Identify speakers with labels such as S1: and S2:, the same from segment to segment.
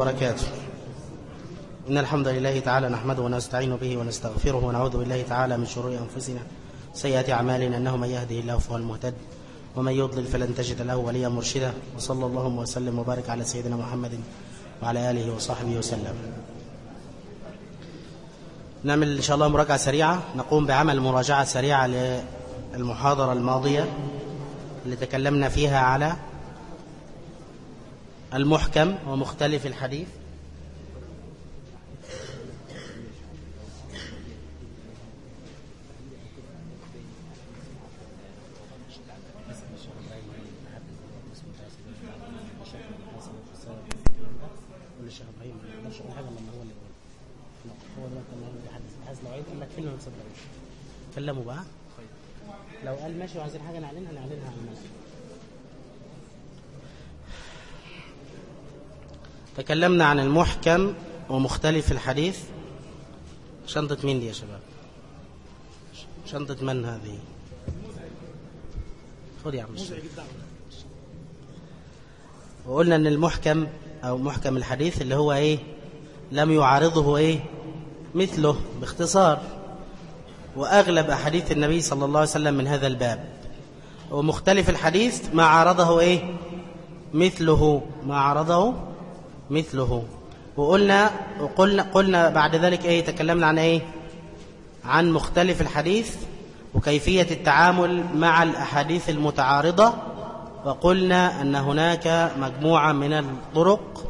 S1: وبركاته. إن الحمد لله تعالى نحمده ونستعين به ونستغفره ونعوذ بالله تعالى من شرور أنفسنا سيئات أعمالنا أنه من يهده الله فهو المهتد ومن يضلل فلن تجد له وليا مرشدا وصلى الله وسلم وبارك على سيدنا محمد وعلى آله وصحبه وسلم. نعمل إن شاء الله مراجعة سريعة. نقوم بعمل مراجعة سريعة للمحاضرة الماضية اللي تكلمنا فيها على المحكم ومختلف الحديث. كلموا بقى. لو قال ماشي وعايزين حاجة نعلنها نعلنها على الماشي تكلمنا عن المحكم ومختلف الحديث. شنطة مين دي يا شباب؟ شنطة من هذه؟ خذ يا عم وقلنا إن المحكم أو محكم الحديث اللي هو إيه؟ لم يعارضه إيه؟ مثله باختصار. وأغلب أحاديث النبي صلى الله عليه وسلم من هذا الباب. ومختلف الحديث ما عارضه إيه؟ مثله ما عارضه مثله. وقلنا وقلنا قلنا بعد ذلك إيه تكلمنا عن إيه؟ عن مختلف الحديث وكيفية التعامل مع الأحاديث المتعارضة. وقلنا أن هناك مجموعة من الطرق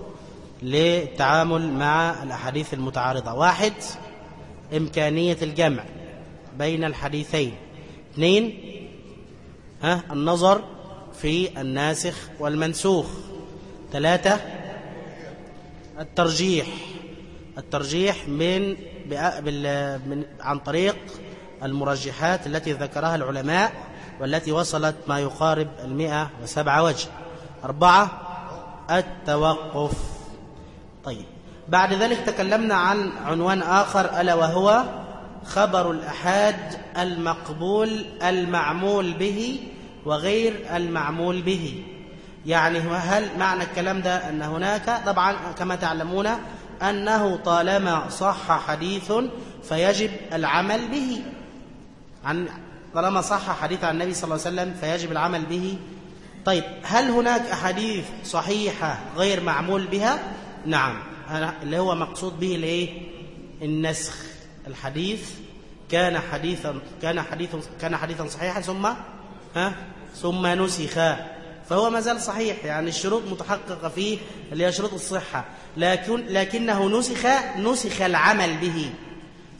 S1: للتعامل مع الأحاديث المتعارضة. واحد إمكانية الجمع بين الحديثين. اثنين ها النظر في الناسخ والمنسوخ. ثلاثة الترجيح. الترجيح من, من عن طريق المرجحات التي ذكرها العلماء والتي وصلت ما يقارب المئة وسبعة وجه. أربعة التوقف. طيب. بعد ذلك تكلمنا عن عنوان آخر ألا وهو خبر الأحاد المقبول المعمول به وغير المعمول به. يعني هل معنى الكلام ده أن هناك؟ طبعا كما تعلمون أنه طالما صح حديث فيجب العمل به. عن طالما صح حديث عن النبي صلى الله عليه وسلم فيجب العمل به. طيب هل هناك أحاديث صحيحة غير معمول بها؟ نعم. اللي هو مقصود به الإيه؟ النسخ. الحديث كان حديثا كان حديث كان حديثا صحيحا ثم ها؟ ثم نسخ. فهو ما زال صحيح يعني الشروط متحققة فيه اللي هي شروط الصحة. لكن لكنه نسخ نسخ العمل به.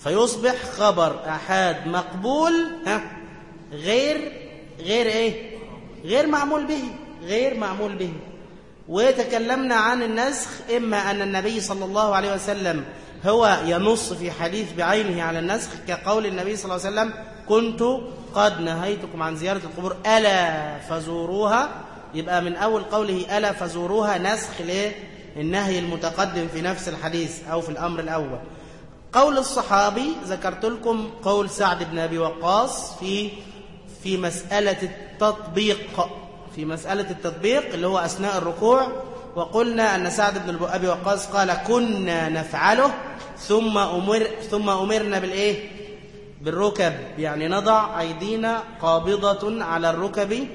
S1: فيصبح خبر أحاد مقبول ها غير غير إيه؟ غير معمول به غير معمول به. وتكلمنا عن النسخ إما أن النبي صلى الله عليه وسلم هو ينص في حديث بعينه على النسخ كقول النبي صلى الله عليه وسلم كنت قد نهيتكم عن زيارة القبور ألا فزوروها؟ يبقى من أول قوله ألا فزوروها نسخ للنهي المتقدم في نفس الحديث أو في الأمر الأول. قول الصحابي ذكرت لكم قول سعد بن أبي وقاص في في مسألة التطبيق في مسألة التطبيق اللي هو أثناء الركوع وقلنا أن سعد بن أبي وقاص قال كنا نفعله ثم أمر ثم أمرنا بالإيه؟ بالركب. يعني نضع أيدينا قابضة على الركب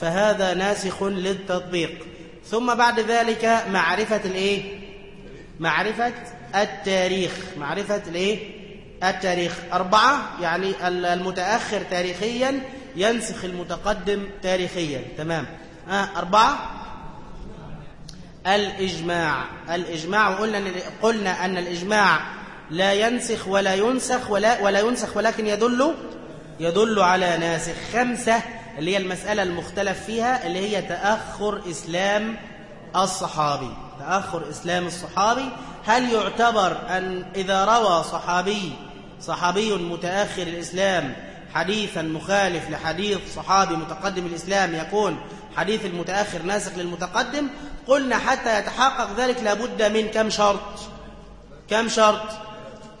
S1: فهذا ناسخ للتطبيق. ثم بعد ذلك معرفة الإيه؟ معرفة التاريخ. معرفة الإيه؟ التاريخ. أربعة يعني المتأخر تاريخيا ينسخ المتقدم تاريخيا. تمام. آه أربعة. الإجماع. الإجماع وقلنا قلنا أن الإجماع لا ينسخ ولا ينسخ ولا ولا ينسخ ولكن يدل يدل على ناسخ. خمسة اللي هي المسألة المختلف فيها اللي هي تأخر إسلام الصحابي. تأخر إسلام الصحابي. هل يعتبر أن إذا روى صحابي صحابي متأخر الإسلام حديثا مخالف لحديث صحابي متقدم الإسلام يكون حديث المتأخر ناسخ للمتقدم قلنا حتى يتحقق ذلك لابد من كم شرط؟ كم شرط؟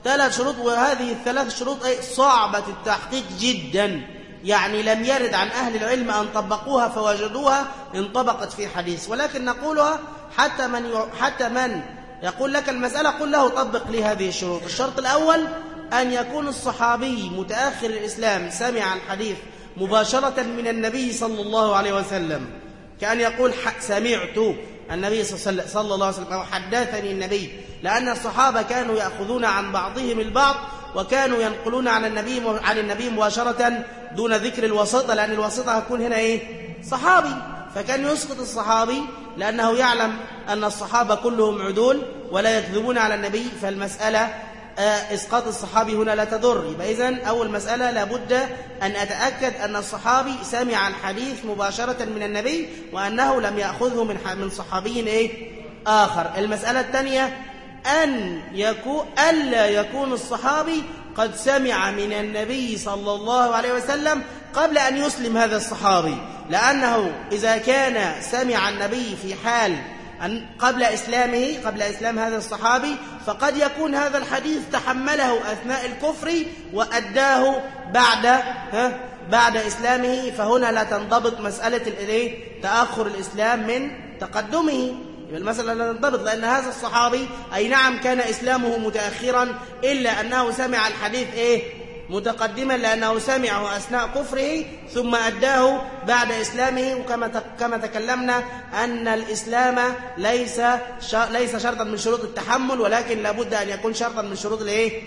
S1: ثلاث شروط وهذه الثلاث شروط صعبة التحقيق جدا. يعني لم يرد عن أهل العلم أن طبقوها فوجدوها انطبقت في حديث. ولكن نقولها حتى من حتى من يقول لك المسألة قل له طبق لي هذه الشروط. الشرط الأول أن يكون الصحابي متأخر الإسلام سمع الحديث مباشرة من النبي صلى الله عليه وسلم كأن يقول سمعت النبي صلى الله عليه وسلم أو حدثني النبي. لأن الصحابة كانوا يأخذون عن بعضهم البعض وكانوا ينقلون عن النبي عن النبي مباشرة دون ذكر الواسطة لأن الواسطة هتكون هنا إيه؟ صحابي فكان يسقط الصحابي لأنه يعلم أن الصحابة كلهم عدول ولا يكذبون على النبي فالمسألة آه، إسقاط الصحابي هنا لا تضر يبقى إذن أول مسألة لابد أن أتأكد أن الصحابي سمع الحديث مباشرة من النبي وأنه لم يأخذه من من صحابي إيه؟ آخر المسألة الثانية أن يكون ألا يكون الصحابي قد سمع من النبي صلى الله عليه وسلم قبل أن يسلم هذا الصحابي لأنه إذا كان سمع النبي في حال أن قبل إسلامه قبل إسلام هذا الصحابي فقد يكون هذا الحديث تحمله أثناء الكفر وأداه بعد ها بعد إسلامه فهنا لا تنضبط مسألة تأخر الإسلام من تقدمه. المسألة لا تنضبط لأن هذا الصحابي أي نعم كان إسلامه متأخرا إلا أنه سمع الحديث إيه؟ متقدما لأنه سمعه أثناء كفره ثم أداه بعد إسلامه. وكما كما تكلمنا أن الإسلام ليس ليس شرطا من شروط التحمل ولكن لابد أن يكون شرطا من شروط الإيه؟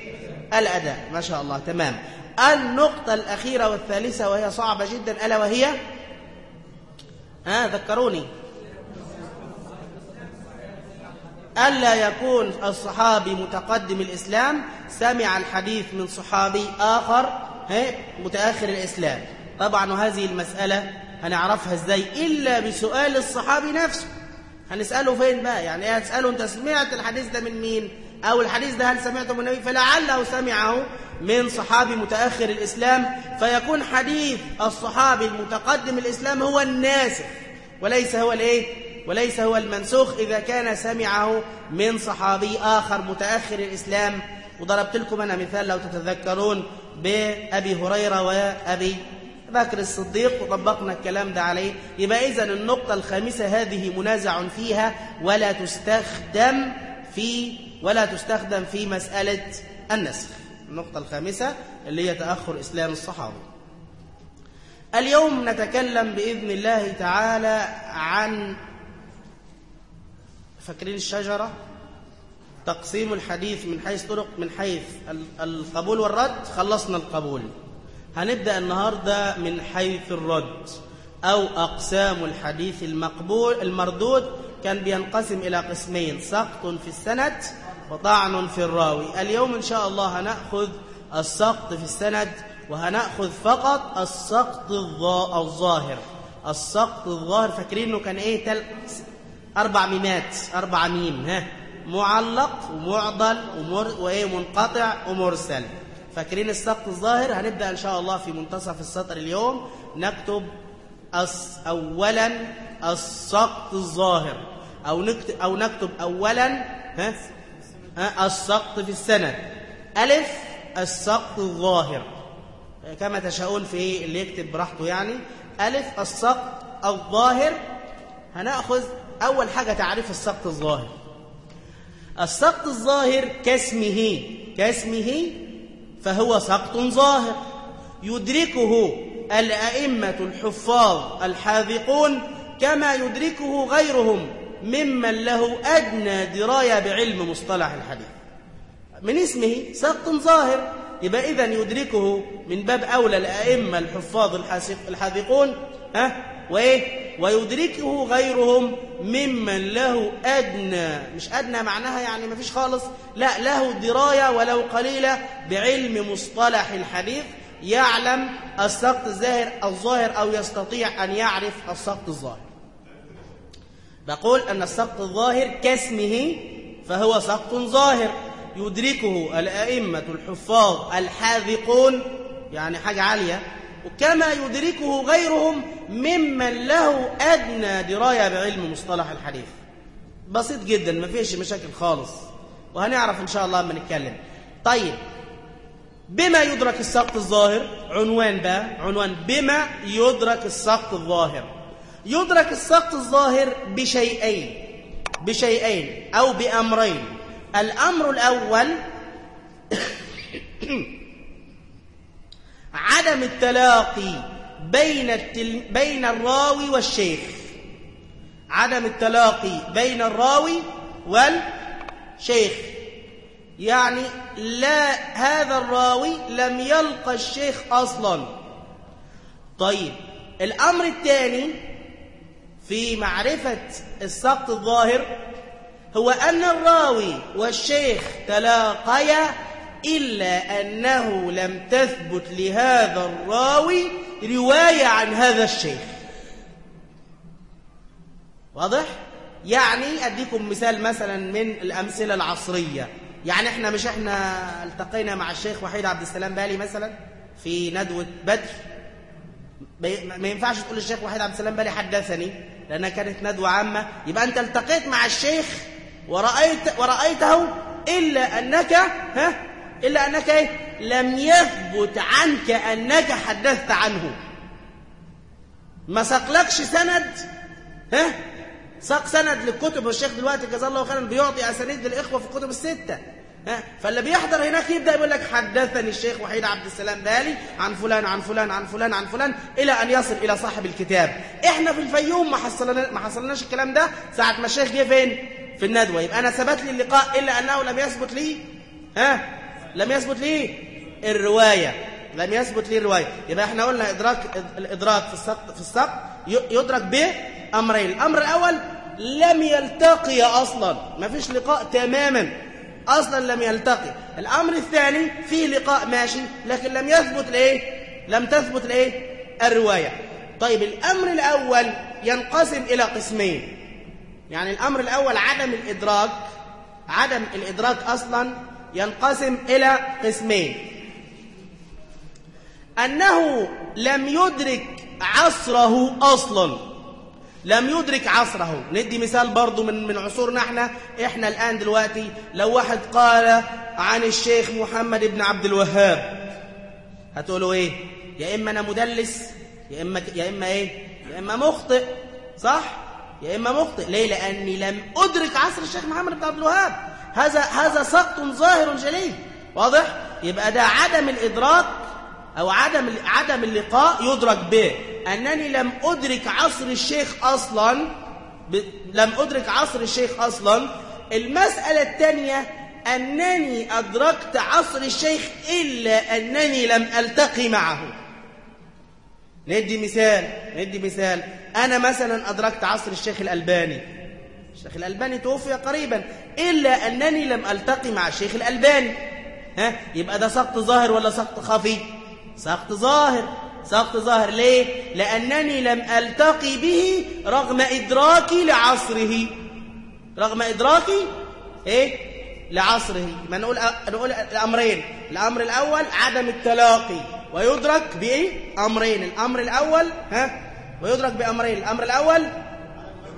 S1: الأداء. ما شاء الله. تمام. النقطة الأخيرة والثالثة وهي صعبة جدا ألا وهي؟ ها ذكروني. ألا يكون الصحابي متقدم الإسلام سمع الحديث من صحابي آخر متأخر الإسلام. طبعا وهذه المسألة هنعرفها إزاي؟ إلا بسؤال الصحابي نفسه. هنسأله فين بقى؟ يعني إيه؟ هتسأله أنت سمعت الحديث ده من مين؟ أو الحديث ده هل سمعته من النبي؟ فلعله سمعه من صحابي متأخر الإسلام. فيكون حديث الصحابي المتقدم الإسلام هو الناسخ وليس هو الإيه؟ وليس هو المنسوخ إذا كان سمعه من صحابي آخر متأخر الإسلام. وضربت لكم أنا مثال لو تتذكرون بأبي هريرة وأبي بكر الصديق وطبقنا الكلام ده عليه. يبقى إذا النقطة الخامسة هذه منازع فيها ولا تستخدم في ولا تستخدم في مسألة النسخ. النقطة الخامسة اللي هي تأخر إسلام الصحابة. اليوم نتكلم بإذن الله تعالى عن فاكرين الشجرة؟ تقسيم الحديث من حيث طرق من حيث القبول والرد خلصنا القبول. هنبدأ النهاردة من حيث الرد أو أقسام الحديث المقبول المردود. كان بينقسم إلى قسمين سقط في السند وطعن في الراوي. اليوم إن شاء الله هنأخذ السقط في السند وهنأخذ فقط السقط الظاهر. السقط الظاهر فاكرين إنه كان إيه. أربع ميمات أربع ميم ها؟ معلق ومعضل ومر وإيه؟ منقطع ومرسل. فاكرين السقط الظاهر؟ هنبدأ إن شاء الله في منتصف السطر اليوم. نكتب أس أولا السقط الظاهر. أو نكتب أو نكتب أولا ها؟ ها؟ السقط في السند. ألف السقط الظاهر. كما تشاءون في اللي يكتب براحته يعني. ألف السقط الظاهر. هنأخذ أول حاجة تعريف السقط الظاهر. السقط الظاهر كاسمه كاسمه فهو سقط ظاهر. يدركه الأئمة الحفاظ الحاذقون كما يدركه غيرهم ممن له أدنى دراية بعلم مصطلح الحديث. من اسمه سقط ظاهر. يبقى إذن يدركه من باب أولى الأئمة الحفاظ الحاذقون ها؟ وإيه؟ ويدركه غيرهم ممن له أدنى. مش أدنى معناها يعني ما فيش خالص. لا له دراية ولو قليلة بعلم مصطلح الحديث يعلم السقط الظاهر الظاهر أو يستطيع أن يعرف السقط الظاهر. بقول أن السقط الظاهر كاسمه فهو سقط ظاهر. يدركه الأئمة الحفاظ الحاذقون يعني حاجة عالية وكما يدركه غيرهم ممن له أدنى دراية بعلم مصطلح الحديث. بسيط جدا ما فيش مشاكل خالص. وهنعرف إن شاء الله لما نتكلم. طيب بما يدرك السقط الظاهر؟ عنوان بقى عنوان بما يدرك السقط الظاهر. يدرك السقط الظاهر بشيئين بشيئين أو بأمرين. الأمر الأول عدم التلاقي بين التل... بين الراوي والشيخ. عدم التلاقي بين الراوي والشيخ. يعني لا هذا الراوي لم يلقى الشيخ أصلا. طيب الأمر الثاني في معرفة السقط الظاهر هو أن الراوي والشيخ تلاقيا إلا أنه لم تثبت لهذا الراوي رواية عن هذا الشيخ. واضح؟ يعني أديكم مثال مثلا من الأمثلة العصرية. يعني إحنا مش إحنا التقينا مع الشيخ وحيد عبد السلام بالي مثلا في ندوة بدر. ما ينفعش تقول الشيخ وحيد عبد السلام بالي حدثني لأنها كانت ندوة عامة. يبقى أنت التقيت مع الشيخ ورأيت ورأيته إلا أنك ها؟ إلا أنك إيه؟ لم يثبت عنك أنك حدثت عنه. ما سقلكش سند؟ ها؟ ساق سند للكتب والشيخ دلوقتي جزاه الله خيرا بيعطي أسانيد للإخوة في الكتب الستة. ها؟ فاللي بيحضر هناك يبدأ يقول لك حدثني الشيخ وحيد عبد السلام بالي عن فلان عن فلان عن فلان عن فلان إلى أن يصل إلى صاحب الكتاب. إحنا في الفيوم ما حصلنا ما حصلناش الكلام ده ساعة ما الشيخ جه فين؟ في الندوة. يبقى أنا ثبت لي اللقاء إلا أنه لم يثبت لي. ها؟ لم يثبت لي الرواية. لم يثبت لي الرواية. يبقى إحنا قلنا إدراك الإدراك في السقط في السقط يدرك بأمرين. الأمر الأول لم يلتقي أصلا. ما فيش لقاء تماما. أصلا لم يلتقي. الأمر الثاني فيه لقاء ماشي لكن لم يثبت لإيه؟ لم تثبت لإيه؟ الرواية. طيب الأمر الأول ينقسم إلى قسمين. يعني الأمر الأول عدم الإدراك. عدم الإدراك أصلا ينقسم إلى قسمين. أنه لم يدرك عصره أصلا. لم يدرك عصره. ندي مثال برضو من من عصورنا إحنا. إحنا الآن دلوقتي لو واحد قال عن الشيخ محمد بن عبد الوهاب هتقولوا إيه؟ يا إما أنا مدلس يا إما, يا إما إيه؟ يا إما مخطئ صح؟ يا إما مخطئ. ليه؟ لأني لم أدرك عصر الشيخ محمد بن عبد الوهاب. هذا هذا سقط ظاهر جلي واضح؟ يبقى ده عدم الإدراك أو عدم عدم اللقاء يدرك به. أنني لم أدرك عصر الشيخ أصلا ب... لم أدرك عصر الشيخ أصلا. المسألة الثانية أنني أدركت عصر الشيخ إلا أنني لم ألتقي معه. ندي مثال ندي مثال. أنا مثلا أدركت عصر الشيخ الألباني. الشيخ الألباني توفي قريبا إلا أنني لم ألتقي مع الشيخ الألباني. ها؟ يبقى ده سقط ظاهر ولا سقط خفي؟ سقط ظاهر. سقط ظاهر ليه؟ لأنني لم ألتقي به رغم إدراكي لعصره. رغم إدراكي؟ إيه؟ لعصره. ما نقول نقول الأمرين. الأمر الأول عدم التلاقي. ويدرك بإيه؟ أمرين. الأمر الأول ها؟ ويدرك بأمرين. الأمر الأول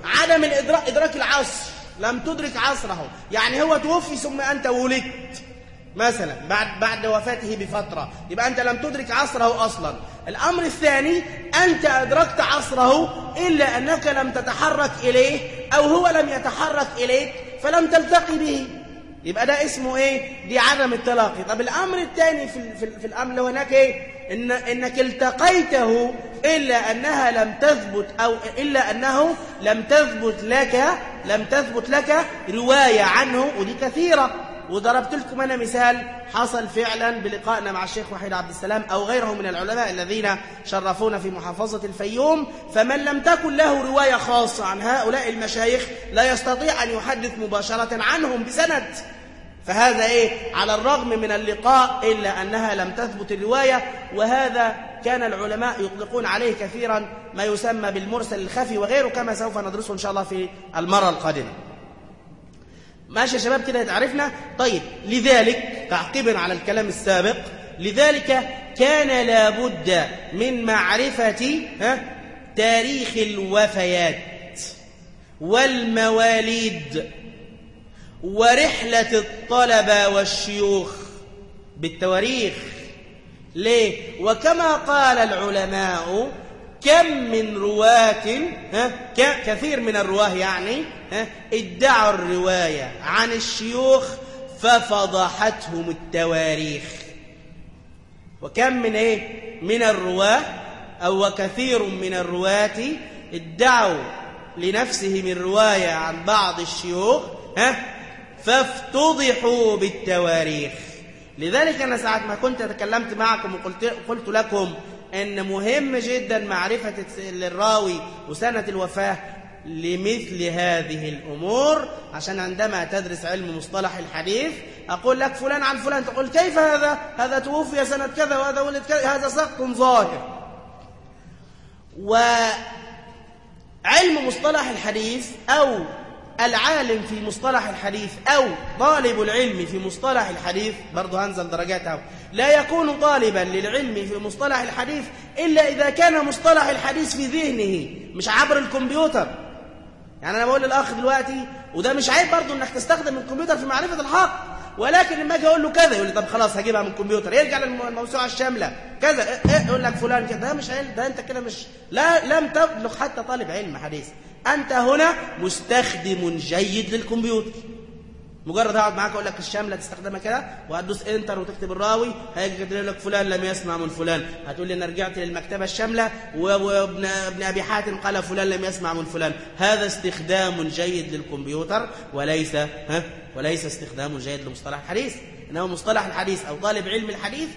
S1: عدم الإدراك إدراك العصر. لم تدرك عصره. يعني هو توفي ثم أنت ولدت. مثلا بعد بعد وفاته بفترة. يبقى أنت لم تدرك عصره أصلا. الأمر الثاني أنت أدركت عصره إلا أنك لم تتحرك إليه أو هو لم يتحرك إليك فلم تلتقي به. يبقى ده اسمه إيه؟ دي عدم التلاقي طب الأمر الثاني في, في, في الأمر هناك إيه؟ إن إنك التقيته إلا أنها لم تثبت أو إلا أنه لم تثبت لك لم تثبت لك رواية عنه ودي كثيرة وضربت لكم أنا مثال حصل فعلا بلقائنا مع الشيخ وحيد عبد السلام أو غيره من العلماء الذين شرفونا في محافظة الفيوم. فمن لم تكن له رواية خاصة عن هؤلاء المشايخ لا يستطيع أن يحدث مباشرة عنهم بسند. فهذا إيه؟ على الرغم من اللقاء إلا أنها لم تثبت الرواية. وهذا كان العلماء يطلقون عليه كثيرا ما يسمى بالمرسل الخفي وغيره كما سوف ندرسه إن شاء الله في المرة القادمة. ماشي يا شباب كده يتعرفنا طيب لذلك تعقيبا على الكلام السابق لذلك كان لابد من معرفة تاريخ الوفيات والمواليد ورحلة الطلبة والشيوخ بالتواريخ ليه؟ وكما قال العلماء كم من رواة كثير من الرواة يعني ادعوا الرواية عن الشيوخ ففضحتهم التواريخ. وكم من إيه؟ من الرواة أو وكثير من الرواة ادعوا لنفسه من رواية عن بعض الشيوخ ها فافتضحوا بالتواريخ. لذلك أنا ساعة ما كنت تكلمت معكم وقلت قلت لكم أن مهم جدا معرفة الراوي وسنة الوفاة لمثل هذه الأمور عشان عندما تدرس علم مصطلح الحديث أقول لك فلان عن فلان تقول كيف هذا؟ هذا توفي سنة كذا وهذا ولد كذا هذا سقط ظاهر. وعلم مصطلح الحديث أو العالم في مصطلح الحديث أو طالب العلم في مصطلح الحديث برضه هنزل درجاتها لا يكون طالبا للعلم في مصطلح الحديث إلا إذا كان مصطلح الحديث في ذهنه مش عبر الكمبيوتر. يعني أنا بقول للأخ دلوقتي وده مش عيب برضه إنك تستخدم الكمبيوتر في معرفة الحق ولكن لما أجي أقول له كذا يقول لي طب خلاص هجيبها من الكمبيوتر يرجع للموسوعة الشاملة كذا إيه, إيه يقول لك فلان كده ده مش علم ده أنت كده مش لا لم تبلغ حتى طالب علم حديث. أنت هنا مستخدم جيد للكمبيوتر. مجرد هقعد معاك أقول لك الشامله تستخدمها كده وهتدوس إنتر وتكتب الراوي هيجي يكتب لك فلان لم يسمع من فلان. هتقول لي أنا رجعت للمكتبة الشاملة وابن ابن أبي حاتم قال فلان لم يسمع من فلان. هذا استخدام جيد للكمبيوتر وليس ها؟ وليس استخدام جيد لمصطلح الحديث. انه مصطلح الحديث أو طالب علم الحديث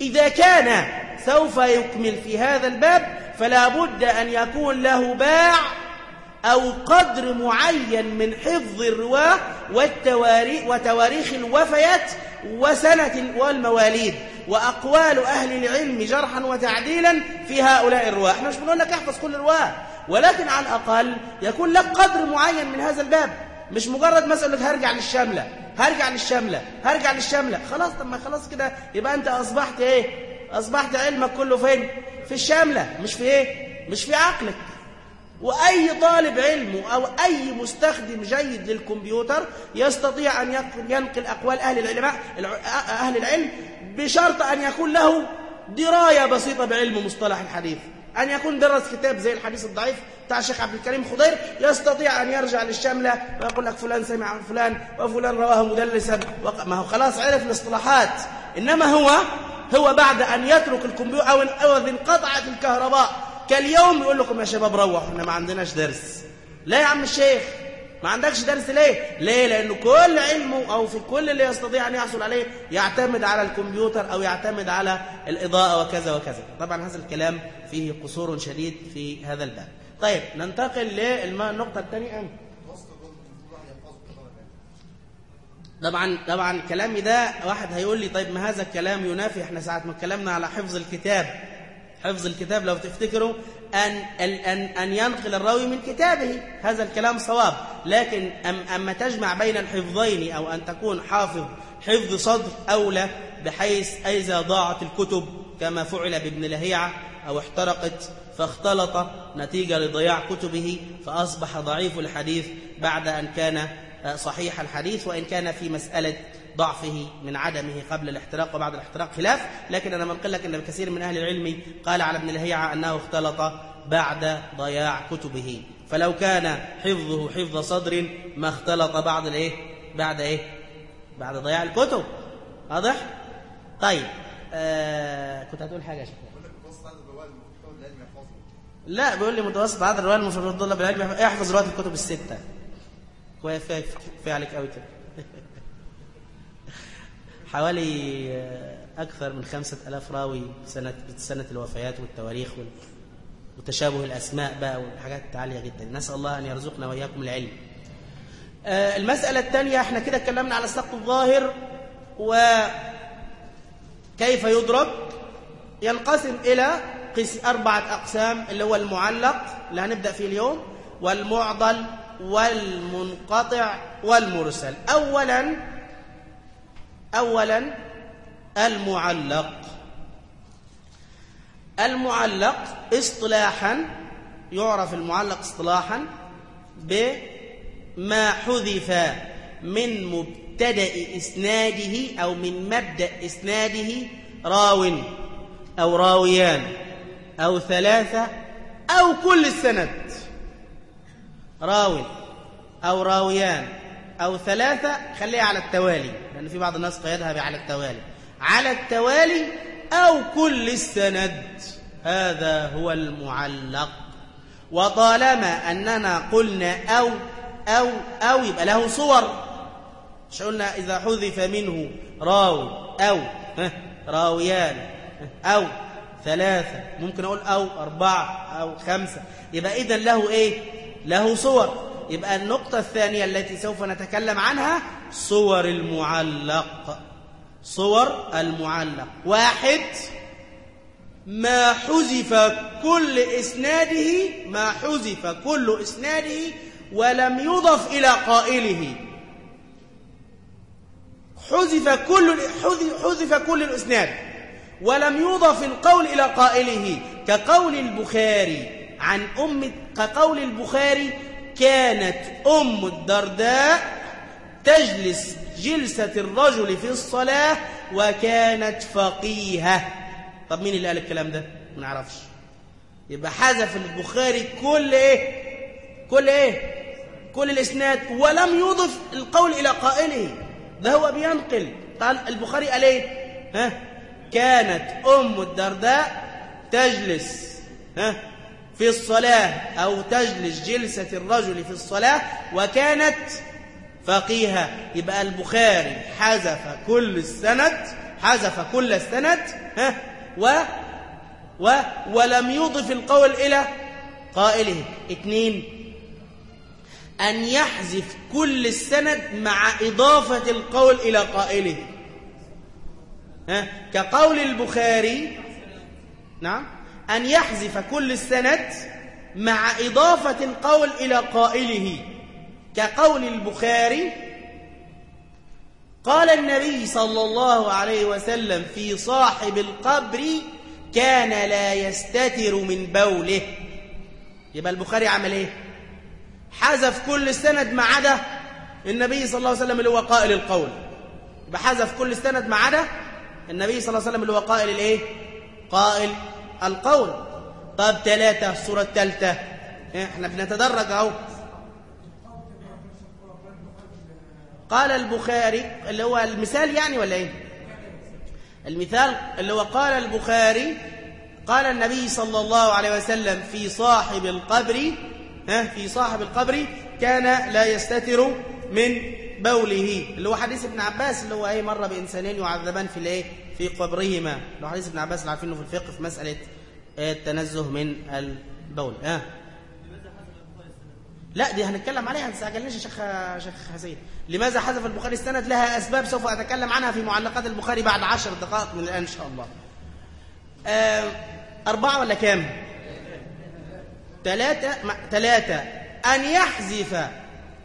S1: إذا كان سوف يكمل في هذا الباب فلا بد أن يكون له باع أو قدر معين من حفظ الرواة والتواريخ وتواريخ الوفيات وسنة والمواليد. وأقوال أهل العلم جرحا وتعديلا في هؤلاء الرواة. إحنا مش بنقول لك احفظ كل الرواة. ولكن على الأقل يكون لك قدر معين من هذا الباب. مش مجرد مسألة هرجع للشاملة هرجع للشاملة هرجع للشاملة خلاص طب ما خلاص كده. يبقى أنت أصبحت إيه؟ أصبحت علمك كله فين؟ في الشاملة مش في إيه؟ مش في عقلك. وأي طالب علم أو أي مستخدم جيد للكمبيوتر يستطيع أن ينقل أقوال أهل العلماء أهل العلم بشرط أن يكون له دراية بسيطة بعلم مصطلح الحديث. أن يكون درس كتاب زي الحديث الضعيف بتاع الشيخ عبد الكريم خضير يستطيع أن يرجع للشاملة ويقول لك فلان سمع عن فلان وفلان رواه مدلسا ما هو خلاص عرف الاصطلاحات. إنما هو هو بعد أن يترك الكمبيوتر أو إذا انقطعت الكهرباء كاليوم يقول لكم يا شباب روحوا إحنا ما عندناش درس. لا يا عم الشيخ ما عندكش درس ليه؟ ليه؟ لأنه كل علمه أو في كل اللي يستطيع أن يحصل عليه يعتمد على الكمبيوتر أو يعتمد على الإضاءة وكذا وكذا. طبعا هذا الكلام فيه قصور شديد في هذا الباب. طيب ننتقل للنقطه الثانية. طبعا طبعا كلامي ده واحد هيقول لي طيب ما هذا الكلام ينافي؟ إحنا ساعة ما اتكلمنا على حفظ الكتاب. حفظ الكتاب لو تفتكروا أن, أن, أن ينقل الراوي من كتابه. هذا الكلام صواب. لكن أم أما تجمع بين الحفظين أو أن تكون حافظ حفظ صدر أولى بحيث إذا ضاعت الكتب كما فعل بابن لهيعة أو احترقت فاختلط نتيجة لضياع كتبه فأصبح ضعيف الحديث بعد أن كان صحيح الحديث وإن كان في مسألة ضعفه من عدمه قبل الاحتراق وبعد الاحتراق خلاف لكن أنا منقل لك أن كثير من أهل العلم قال على ابن الهيعة أنه اختلط بعد ضياع كتبه. فلو كان حفظه حفظ صدر ما اختلط بعد الإيه؟ بعد إيه؟ بعد ضياع الكتب. واضح؟ طيب آه كنت هتقول حاجة يا شيخ. لا بيقول لي متوسط عدد الرواية المفروض طلب العلم احفظ رواية الكتب الستة. كويس عليك قوي كده. حوالي أكثر من خمسة ألاف راوي سنة, سنة الوفيات والتواريخ وتشابه الأسماء بقى والحاجات عالية جدا. نسأل الله أن يرزقنا وإياكم العلم. المسألة الثانية إحنا كده اتكلمنا على السقط الظاهر وكيف يدرك. ينقسم إلى أربعة أقسام اللي هو المعلق اللي هنبدأ فيه اليوم والمعضل والمنقطع والمرسل. أولا أولا المعلق. المعلق اصطلاحا يعرف المعلق اصطلاحا بما حذف من مبتدأ إسناده أو من مبدأ إسناده راو أو راويان أو ثلاثة أو كل السند. راوي أو راويان أو ثلاثة خليها على التوالي لأن في بعض الناس قيدها على التوالي. على التوالي أو كل السند. هذا هو المعلق. وطالما أننا قلنا أو أو أو يبقى له صور. مش قلنا إذا حذف منه راوي أو راويان أو ثلاثة. ممكن أقول أو أربعة أو خمسة. يبقى إذا له إيه؟ له صور. يبقى النقطة الثانية التي سوف نتكلم عنها صور المعلق. صور المعلق. واحد ما حذف كل إسناده ما حذف كل إسناده ولم يضف إلى قائله. حذف كل حذف كل الإسناد ولم يضف القول إلى قائله. كقول البخاري عن أم كقول البخاري كانت أم الدرداء تجلس جلسة الرجل في الصلاة وكانت فقيهة طب مين اللي قال الكلام ده؟ ما نعرفش يبقى حذف البخاري كل إيه؟ كل إيه؟ كل الإسناد ولم يضف القول إلى قائله ده هو بينقل قال البخاري قال إيه؟ ها؟ كانت أم الدرداء تجلس ها في الصلاة أو تجلس جلسة الرجل في الصلاة وكانت فقيها. يبقى البخاري حذف كل السند حذف كل السند ها و و ولم يضف القول إلى قائله. اثنين أن يحذف كل السند مع إضافة القول إلى قائله. ها كقول البخاري نعم أن يحذف كل السند مع إضافة القول إلى قائله كقول البخاري قال النبي صلى الله عليه وسلم في صاحب القبر كان لا يستتر من بوله. يبقى البخاري عمل إيه؟ حذف كل السند ما عدا النبي صلى الله عليه وسلم اللي هو قائل القول. يبقى حذف كل السند ما عدا النبي صلى الله عليه وسلم اللي هو قائل الإيه؟ قائل القول. طب ثلاثة الصورة الثالثة إحنا بنتدرج أهو. قال البخاري اللي هو المثال يعني ولا إيه؟ المثال اللي هو قال البخاري قال النبي صلى الله عليه وسلم في صاحب القبر ها في صاحب القبر كان لا يستتر من بوله. اللي هو حديث ابن عباس اللي هو إيه مر بإنسانين يعذبان في الإيه؟ في قبرهما. هو حديث ابن عباس عارفينه في الفقه في مسألة التنزه من البول. ها؟ لا دي هنتكلم عليها ما تستعجلنيش يا شيخ شيخ حسين. لماذا حذف البخاري السند؟ لها أسباب سوف أتكلم عنها في معلقات البخاري بعد عشر دقائق من الآن إن شاء الله. آه أربعة ولا كام؟ ثلاثة ثلاثة أن يحذف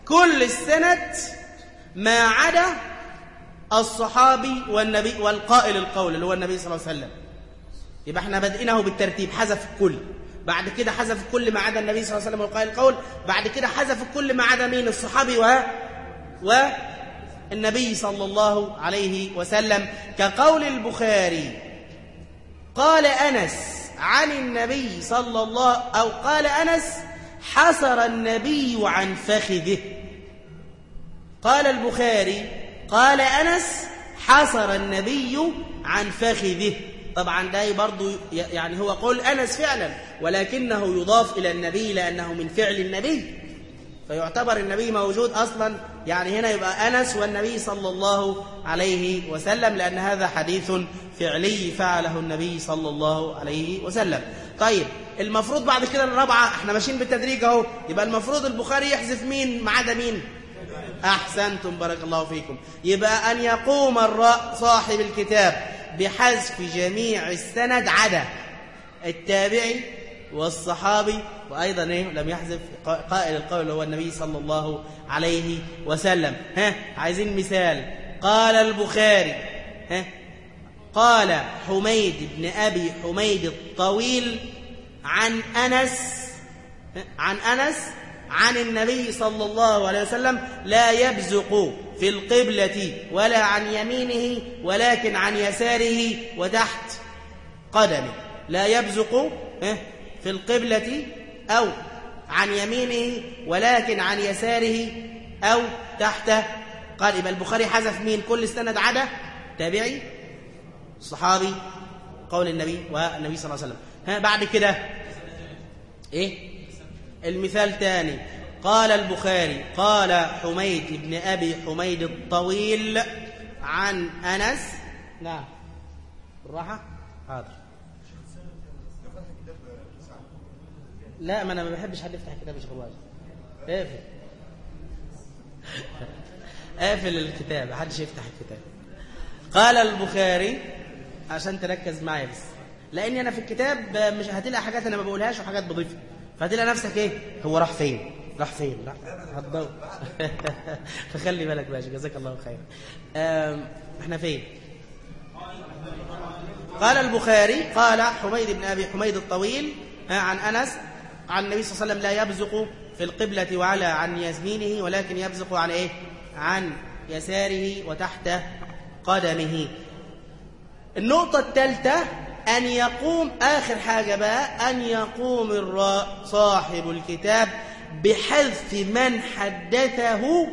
S1: كل السند ما عدا الصحابي والنبي والقائل القول اللي هو النبي صلى الله عليه وسلم. يبقى إحنا بادئينه بالترتيب حذف الكل بعد كده حذف كل ما عدا النبي صلى الله عليه وسلم والقائل القول. بعد كده حذف كل ما عدا مين؟ الصحابي و والنبي صلى الله عليه وسلم. كقول البخاري قال أنس عن النبي صلى الله أو قال أنس حسر النبي عن فخذه. قال البخاري قال أنس حسر النبي عن فخذه. طبعا ده برضو يعني هو قول أنس فعلا ولكنه يضاف إلى النبي لأنه من فعل النبي. فيعتبر النبي موجود أصلا يعني هنا يبقى أنس والنبي صلى الله عليه وسلم لأن هذا حديث فعلي فعله النبي صلى الله عليه وسلم. طيب المفروض بعد كده الرابعة إحنا ماشيين بالتدريج أهو. يبقى المفروض البخاري يحذف مين؟ ما عدا مين؟ أحسنتم بارك الله فيكم. يبقى أن يقوم صاحب الكتاب بحذف جميع السند عدا. التابعي والصحابي وأيضا إيه لم يحذف قائل القول هو النبي صلى الله عليه وسلم. ها عايزين مثال. قال البخاري ها قال حميد بن أبي حميد الطويل عن أنس عن أنس عن النبي صلى الله عليه وسلم لا يبزق في القبلة ولا عن يمينه ولكن عن يساره وتحت قدمه. لا يبزق في في القبلة أو عن يمينه ولكن عن يساره أو تحت قال يبقى البخاري حذف مين كل استند عدا تابعي الصحابي قول النبي والنبي صلى الله عليه وسلم. ها بعد كده إيه؟ المثال تاني. قال البخاري قال حميد بن أبي حميد الطويل عن أنس. نعم. بالراحه حاضر. لا ما أنا ما بحبش حد يفتح كتاب يشغل واجب اقفل قافل. الكتاب محدش يفتح الكتاب. قال البخاري عشان تركز معايا بس لأني أنا في الكتاب مش هتلاقي حاجات أنا ما بقولهاش وحاجات بضيفها. فهتلاقي نفسك إيه؟ هو راح فين؟ راح فين؟ راح هتدور فخلي بالك باشا جزاك الله خير. إحنا فين؟ قال البخاري قال حميد بن أبي حميد الطويل عن أنس عن النبي صلى الله عليه وسلم لا يبزق في القبلة وعلى عن يمينه ولكن يبزق عن إيه؟ عن يساره وتحت قدمه. النقطة الثالثة أن يقوم آخر حاجة بقى أن يقوم صاحب الكتاب بحذف من حدثه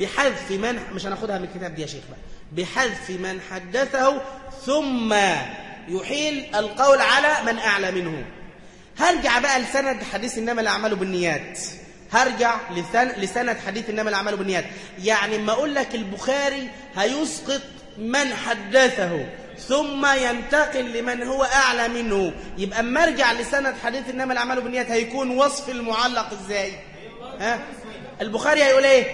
S1: بحذف من مش هناخدها من الكتاب دي يا شيخ بقى. بحذف من حدثه ثم يحيل القول على من أعلى منه. هرجع بقى لسند حديث إنما الأعمال بالنيات. هرجع لسند حديث إنما الأعمال بالنيات. يعني ما أقول لك البخاري هيسقط من حدثه. ثم ينتقل لمن هو أعلى منه. يبقى أما أرجع لسند حديث إنما الأعمال بالنيات هيكون وصف المعلق إزاي؟ ها؟ البخاري هيقول إيه؟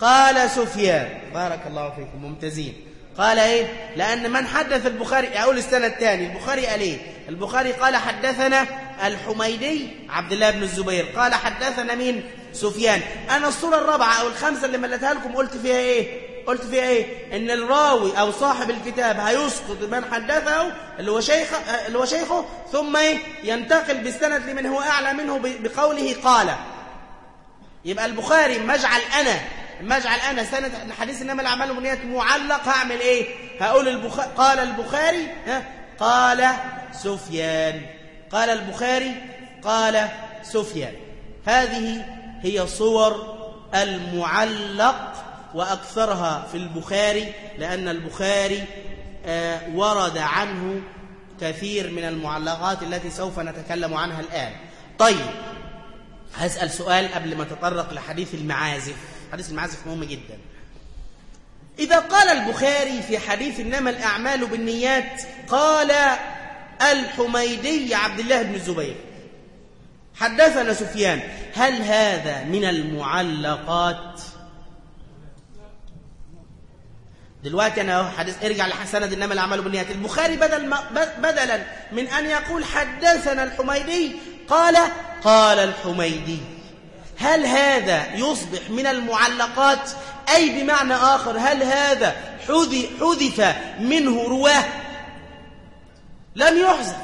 S1: قال سفيان. بارك الله فيكم ممتازين. قال إيه؟ لأن من حدث البخاري أقول السنة الثاني البخاري قال إيه؟ البخاري قال حدثنا الحميدي عبد الله بن الزبير. قال حدثنا مين؟ سفيان. أنا الصورة الرابعة أو الخامسه اللي ملتها لكم قلت فيها إيه؟ قلت فيها إيه؟ إن الراوي أو صاحب الكتاب هيسقط من حدثه اللي هو شيخ اللي هو شيخه ثم إيه؟ ينتقل بالسند لمن هو أعلى منه بقوله قال. يبقى البخاري مجعل أنا مجعل أنا سند حديث إنما الأعمال بالنيات معلق هعمل إيه؟ هقول البخاري قال البخاري ها؟ قال سفيان. قال البخاري قال سفيان. هذه هي صور المعلق وأكثرها في البخاري لأن البخاري ورد عنه كثير من المعلقات التي سوف نتكلم عنها الآن. طيب هسأل سؤال قبل ما تطرق لحديث المعازف. حديث المعازف مهم جدا. إذا قال البخاري في حديث إنما الأعمال بالنيات قال الحميدي عبد الله بن الزبير. حدثنا سفيان هل هذا من المعلقات؟ دلوقتي أنا حديث ارجع لسند انما الاعمال بالنيات البخاري بدل ما بدلا من أن يقول حدثنا الحميدي قال قال الحميدي هل هذا يصبح من المعلقات؟ أي بمعنى آخر هل هذا حذف منه رواه؟ لم يحذف.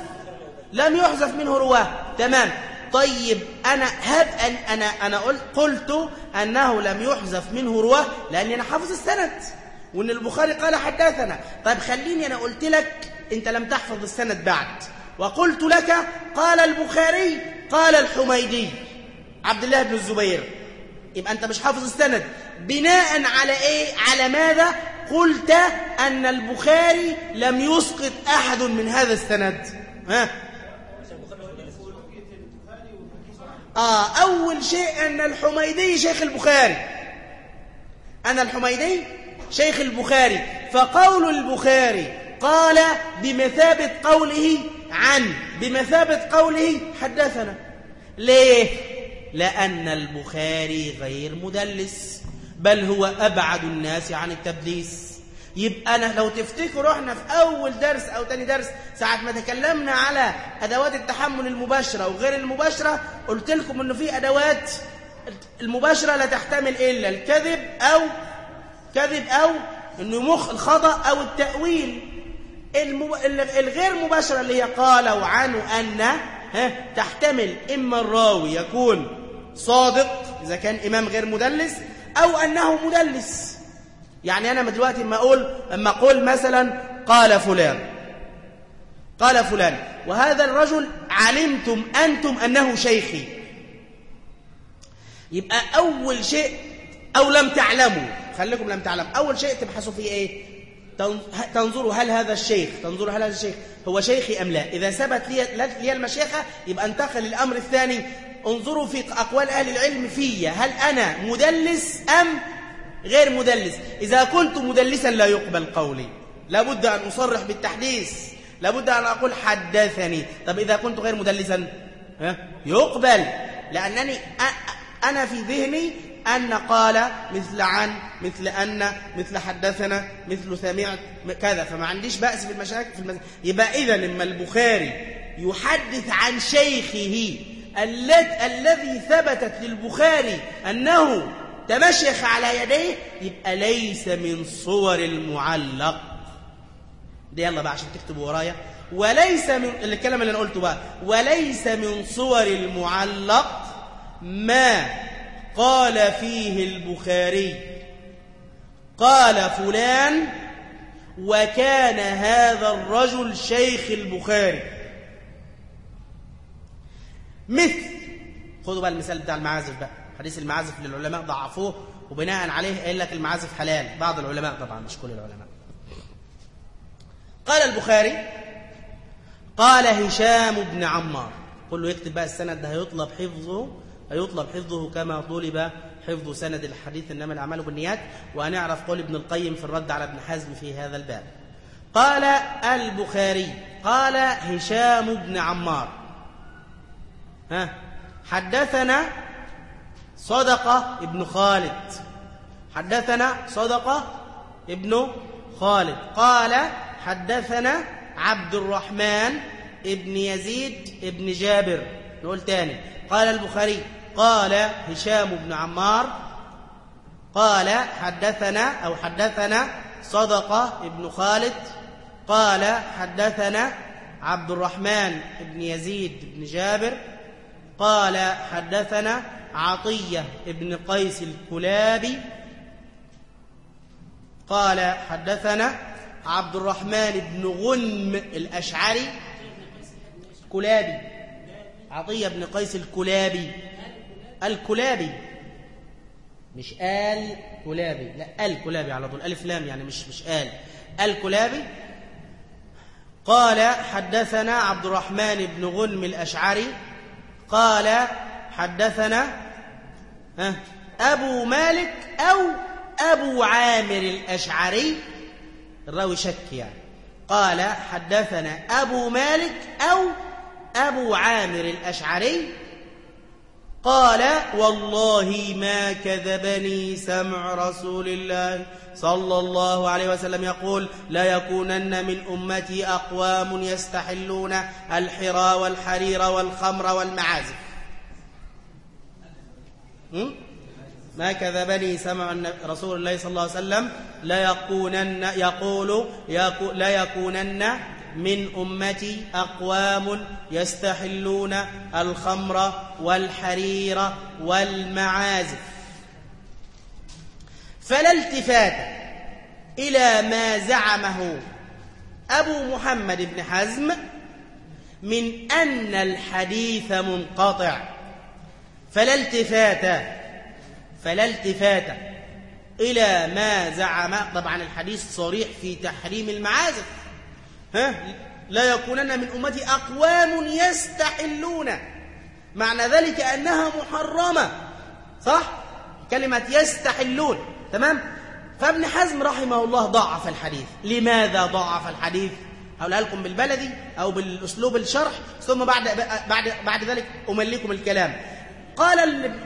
S1: لم يحذف منه رواه. تمام. طيب أنا هب أن أنا أنا قلت قلت أنه لم يحذف منه رواه لأني أنا حافظ السند. وإن البخاري قال حدثنا. طيب خليني أنا قلت لك أنت لم تحفظ السند بعد. وقلت لك قال البخاري قال الحميدي. عبد الله بن الزبير. يبقى أنت مش حافظ السند. بناء على إيه؟ على ماذا؟ قلت أن البخاري لم يسقط أحد من هذا السند. ها؟ آه أول شيء أن الحميدي شيخ البخاري. أن الحميدي شيخ البخاري فقول البخاري قال بمثابة قوله عن بمثابة قوله حدثنا ليه؟ لأن البخاري غير مدلس بل هو أبعد الناس عن التدليس يبقى أنا لو تفتكروا إحنا في أول درس أو تاني درس ساعة ما تكلمنا على أدوات التحمل المباشرة وغير المباشرة قلت لكم إنه في أدوات المباشرة لا تحتمل إلا الكذب أو كذب أو مخ الخطأ أو التأويل. الغير مباشرة اللي هي قال وعنه أن ها تحتمل إما الراوي يكون صادق إذا كان إمام غير مدلس أو أنه مدلس يعني أنا دلوقتي ما أقول أما أقول مثلا قال فلان قال فلان وهذا الرجل علمتم أنتم أنه شيخي يبقى أول شيء أو لم تعلموا خليكم لم تعلم. أول شيء تبحثوا فيه إيه؟ تنظروا هل هذا الشيخ تنظروا هل هذا الشيخ هو شيخي أم لا. إذا ثبت لي, لي المشيخة يبقى انتقل للأمر الثاني. انظروا في أقوال أهل العلم في هل أنا مدلس أم غير مدلس؟ إذا كنت مدلسا لا يقبل قولي. لابد أن أصرح بالتحديث. لابد أن أقول حدثني. طب إذا كنت غير مدلسا؟ يقبل. لأنني أنا في ذهني أن قال مثل عن مثل أن مثل حدثنا مثل سمعت كذا. فما عنديش بأس في المشاكل في المشاكل. يبقى إذا لما البخاري يحدث عن شيخه الذي ثبتت للبخاري أنه تمشيخ على يديه يبقى ليس من صور المعلق. دي يلا بقى عشان تكتبوا ورايا. وليس من الكلام اللي أنا قلته بقى. وليس من صور المعلق ما قال فيه البخاري قال فلان وكان هذا الرجل شيخ البخاري. مثل خدوا بقى المثال بتاع المعازف بقى. حديث المعازف للعلماء ضعفوه وبناء عليه قال لك المعازف حلال. بعض العلماء طبعا مش كل العلماء. قال البخاري قال هشام بن عمار. قل له يكتب بقى السند ده هيطلب حفظه هيطلب حفظه كما طلب حفظ سند الحديث إنما الأعمال بالنيات. وهنعرف قول ابن القيم في الرد على ابن حزم في هذا الباب. قال البخاري قال هشام بن عمار. ها؟ حدثنا صدقة ابن خالد. حدثنا صدقة ابن خالد. قال حدثنا عبد الرحمن ابن يزيد ابن جابر. نقول تاني. قال البخاري قال هشام بن عمار قال حدثنا أو حدثنا صدقة ابن خالد قال حدثنا عبد الرحمن بن يزيد بن جابر قال حدثنا عطية ابن قيس الكلابي قال حدثنا عبد الرحمن بن غنم الأشعري كلابي عطية بن قيس الكلابي. الكلابي. مش آل كلابي. لا الكلابي على طول. ألف لام يعني مش مش آل. الكلابي قال حدثنا عبد الرحمن بن غنم الأشعري. قال حدثنا أبو مالك أو أبو عامر الأشعري. الراوي شك يعني. قال حدثنا أبو مالك أو أبو عامر الأشعري. قال والله ما كذبني سمع رسول الله صلى الله عليه وسلم يقول لا يكونن من أمتي أقوام يستحلون الحرى والحرير والخمر والمعازف ما كذبني سمع رسول الله صلى الله عليه وسلم. لا يكونن يقول لا يكونن من أمتي أقوام يستحلون الخمر والحرير والمعازف فلا التفات إلى ما زعمه أبو محمد بن حزم من أن الحديث منقطع. فلا التفات فلا التفات إلى ما زعم. طبعا الحديث صريح في تحريم المعازف. ها لا يكونن من أمتي أقوام يستحلون معنى ذلك أنها محرمة صح؟ كلمة يستحلون تمام؟ فابن حزم رحمه الله ضعف الحديث لماذا ضعف الحديث؟ هقولها لكم بالبلدي أو بالأسلوب الشرح ثم بعد بعد بعد ذلك أمليكم الكلام قال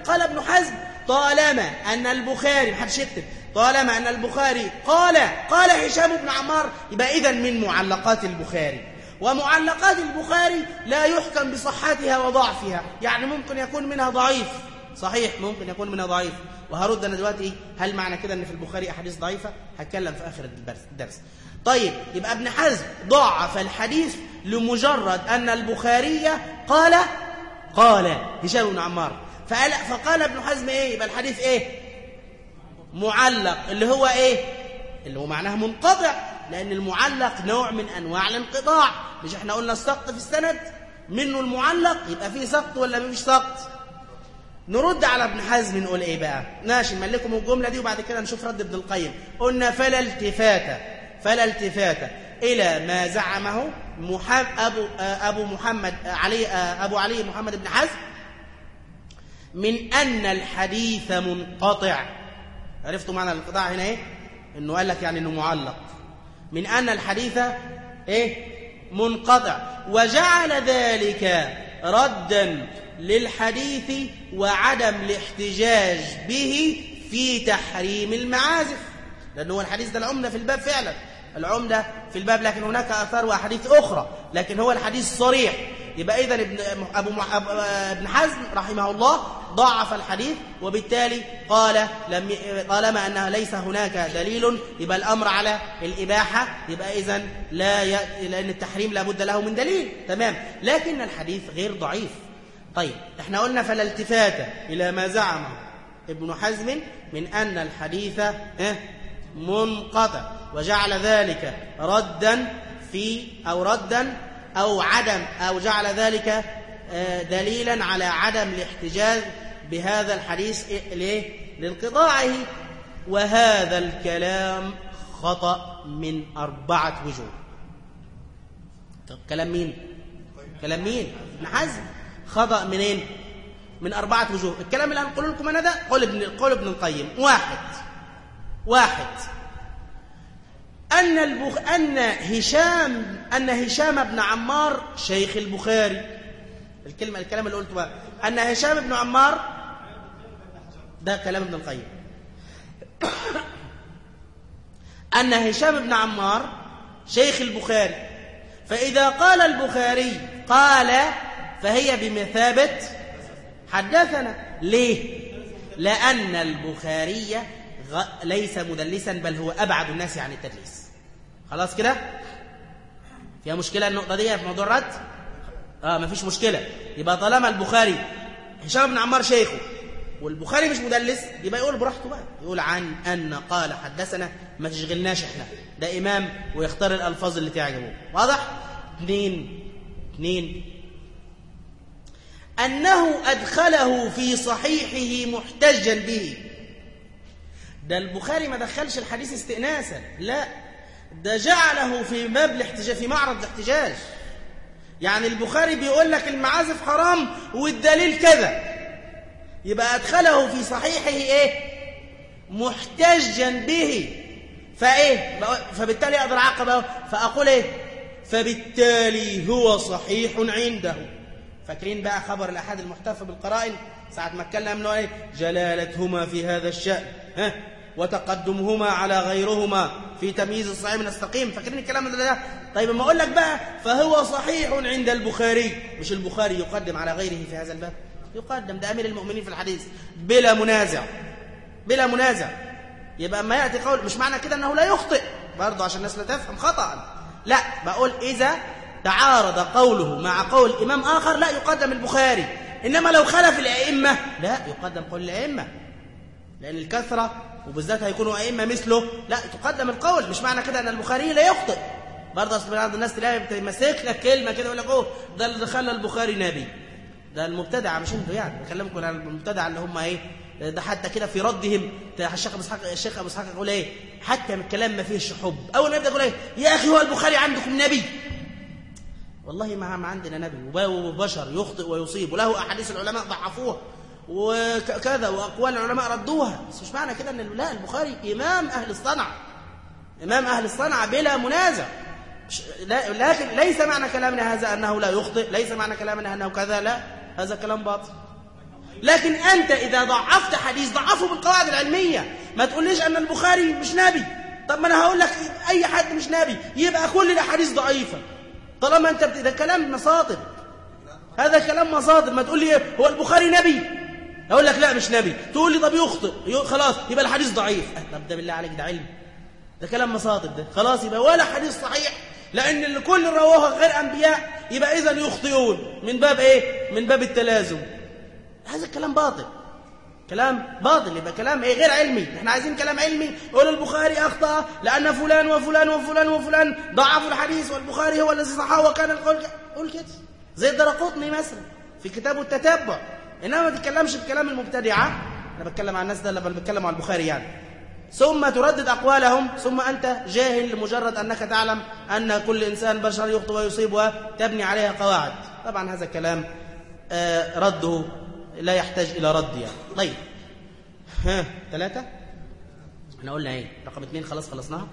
S1: قال ابن حزم طالما أن البخاري محدش يكتب طالما أن البخاري قال قال هشام بن عمار يبقى إذن من معلقات البخاري. ومعلقات البخاري لا يحكم بصحتها وضعفها. يعني ممكن يكون منها ضعيف. صحيح ممكن يكون منها ضعيف. وهرد أنا دلوقتي هل معنى كده أن في البخاري أحاديث ضعيفة؟ هتكلم في آخر الدرس طيب يبقى ابن حزم ضعف الحديث لمجرد أن البخاري قال قال هشام بن عمار. فقال, فقال ابن حزم إيه؟ يبقى الحديث إيه؟ معلق اللي هو إيه؟ اللي هو معناه منقطع لأن المعلق نوع من أنواع الانقطاع. مش إحنا قلنا السقط في السند؟ منه المعلق يبقى فيه سقط ولا مفيش سقط؟ نرد على ابن حزم نقول إيه بقى؟ ماشي نملكم الجملة دي وبعد كده نشوف رد ابن القيم. قلنا فلا التفات فلا التفات إلى ما زعمه محمد أبو أبو محمد علي أبو علي محمد بن حزم من أن الحديث منقطع. عرفتوا معنى الانقطاع هنا إيه؟ إنه قال لك يعني إنه معلق. من أن الحديث إيه؟ منقطع. وجعل ذلك ردا للحديث وعدم الاحتجاج به في تحريم المعازف. لأنه هو الحديث ده العمدة في الباب فعلا. العمدة في الباب لكن هناك آثار وأحاديث أخرى. لكن هو الحديث صريح. يبقى إذا ابن أبو ابن حزم رحمه الله ضعف الحديث وبالتالي قال لم طالما أنه ليس هناك دليل يبقى الأمر على الإباحة يبقى إذا لا ي... لأن التحريم لابد له من دليل. تمام؟ لكن الحديث غير ضعيف. طيب إحنا قلنا فلا التفات إلى ما زعمه ابن حزم من أن الحديث منقطع وجعل ذلك ردا في أو ردا أو عدم أو جعل ذلك آه، دليلا على عدم الاحتجاج بهذا الحديث ليه؟ لانقطاعه وهذا الكلام خطأ من أربعة وجوه طب كلام مين؟ كلام مين؟ ابن حزم خطأ منين؟ من أربعة وجوه الكلام اللي هنقول لكم أنا ده قول ابن, قول ابن القيم واحد واحد أن البخ... أن هشام أن هشام بن عمار شيخ البخاري. الكلمة الكلام اللي قلته بقى. أن هشام بن عمار ده كلام ابن القيم. أن هشام بن عمار شيخ البخاري. فإذا قال البخاري قال فهي بمثابة حدثنا. ليه؟ لأن البخاري ليس مدلسا بل هو أبعد الناس عن التدليس. خلاص كده؟ فيها مشكلة النقطة دي في موضوع الرد؟ آه ما فيش مشكلة. يبقى طالما البخاري هشام بن عمار شيخه والبخاري مش مدلس يبقى يقول براحته بقى. يقول عن أن قال حدثنا ما تشغلناش إحنا. ده إمام ويختار الألفاظ اللي تعجبه. واضح؟ اثنين اثنين. أنه أدخله في صحيحه محتجا به. ده البخاري ما دخلش الحديث استئناسا. لا. ده جعله في باب الاحتجاج في معرض الاحتجاج يعني البخاري بيقول لك المعازف حرام والدليل كذا. يبقى أدخله في صحيحه إيه؟ محتجا به. فإيه؟ فبالتالي أقدر أعقب فأقول إيه؟ فبالتالي هو صحيح عنده. فاكرين بقى خبر الأحد المحتفى بالقرائن؟ ساعة ما اتكلم له إيه؟ جلالتهما في هذا الشأن. ها؟ وتقدمهما على غيرهما. في تمييز الصحيح من السقيم. فاكرين الكلام ده طيب ما أقول لك بقى فهو صحيح عند البخاري. مش البخاري يقدم على غيره في هذا الباب. يقدم ده أمير المؤمنين في الحديث. بلا منازع. بلا منازع. يبقى أما يأتي قول مش معنى كده أنه لا يخطئ. برضه عشان الناس لا تفهم خطأ. لا بقول إذا تعارض قوله مع قول إمام آخر لا يقدم البخاري. إنما لو خلف الأئمة لا يقدم قول الأئمة. لأن الكثرة وبالذات هيكونوا أئمة مثله. لا تقدم القول. مش معنى كده أن البخاري لا يخطئ. برضه أصل بعض الناس تلاقي ماسك لك كلمة كده يقول لك أوه ده اللي خلى البخاري نبي. ده المبتدع مش أنتوا يعني. بكلمكم عن المبتدع اللي هم إيه ده حتى كده في ردهم. الشيخ أبو إسحاق الشيخ أبو إسحاق يقول إيه حتى من الكلام ما فيهش حب. أول ما يبدأ يقول إيه يا أخي هو البخاري عندكم نبي. والله ما عندنا نبي. وبشر يخطئ ويصيب. وله أحاديث العلماء ضعفوها. وكذا وأقوال العلماء ردوها. بس مش معنى كده أن لا البخاري إمام أهل الصنعة. إمام أهل الصنعة بلا منازع. لكن ليس معنى كلامنا هذا أنه لا يخطئ ليس معنى كلامنا أنه كذا لا. هذا كلام باطل. لكن أنت إذا ضعفت حديث ضعفه بالقواعد العلمية. ما تقوليش أن البخاري مش نبي. طب ما أنا هقول لك أي حد مش نبي يبقى كل الأحاديث ضعيفة طالما أنت ده كلام مصادر هذا كلام مصادر ما تقول لي هو البخاري نبي. أقول لك لا مش نبي. تقول لي طب يخطئ. خلاص يبقى الحديث ضعيف. أه، طب ده بالله عليك ده علم. ده كلام مصادر ده. خلاص يبقى ولا حديث صحيح. لأن اللي كل رواه غير أنبياء يبقى إذا يخطئون. من باب إيه؟ من باب التلازم. هذا الكلام باطل. كلام باطل. يبقى كلام إيه؟ غير علمي. إحنا عايزين كلام علمي. يقول البخاري أخطأ. لأن فلان وفلان وفلان وفلان ضعفوا الحديث والبخاري هو الذي صححه وكان القول قول كده. زي الدرقطني مثلا في كتابه التتبع. إنما ما تتكلمش بكلام المبتدعة. أنا بتكلم عن الناس ده لما بتكلم عن البخاري يعني. ثم تردد أقوالهم ثم أنت جاهل لمجرد أنك تعلم أن كل إنسان بشر يخطئ ويصيب وتبني عليها قواعد. طبعا هذا الكلام آه، رده لا يحتاج إلى رد يعني. طيب. ها ثلاثة؟ إحنا قلنا إيه؟ رقم اثنين خلاص خلصناها؟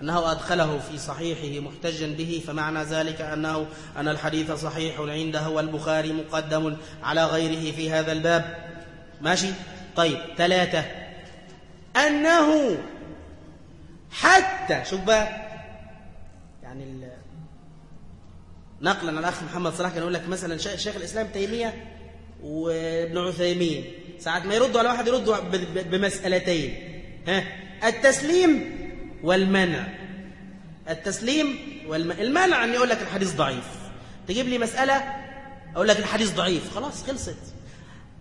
S1: أنه أدخله في صحيحه محتجا به فمعنى ذلك أنه أن الحديث صحيح عنده والبخاري مقدم على غيره في هذا الباب. ماشي؟ طيب ثلاثة. أنه حتى شوف بقى. يعني. نقلا عن الأخ محمد صلاح كان يقول لك مثلا شيخ الإسلام تيمية وابن عثيمين. ساعات ما يردوا على واحد يردوا بمسألتين. ها؟ التسليم والمنع. التسليم والمنع المنع أن يقول لك الحديث ضعيف. تجيب لي مسألة أقول لك الحديث ضعيف. خلاص خلصت.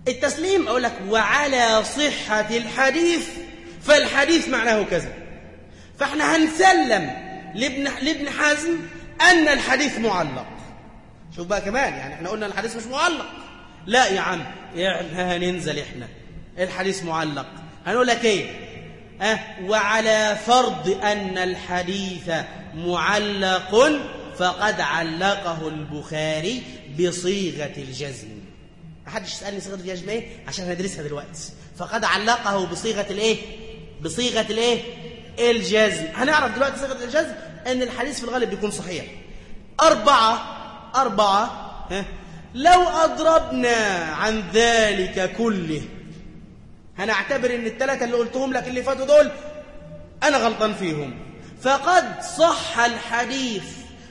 S1: التسليم أقول لك وعلى صحة الحديث فالحديث معناه كذا. فإحنا هنسلم لابن, لابن حزم أن الحديث معلق. شوف بقى كمان يعني إحنا قلنا الحديث مش معلق. لا يا عم إحنا هننزل إحنا. الحديث معلق. هنقول لك إيه؟ أه وعلى فرض أن الحديث معلق فقد علقه البخاري بصيغة الجزم. محدش يسألني صيغة الجزم إيه؟ عشان ندرسها دلوقتي. فقد علقه بصيغة الإيه؟ بصيغة الإيه؟ الجزم. هنعرف دلوقتي صيغة الجزم؟ إن الحديث في الغالب بيكون صحيح. أربعة أربعة ها لو أضربنا عن ذلك كله هنعتبر إن الثلاثة اللي قلتهم لك اللي فاتوا دول أنا غلطان فيهم. فقد صح الحديث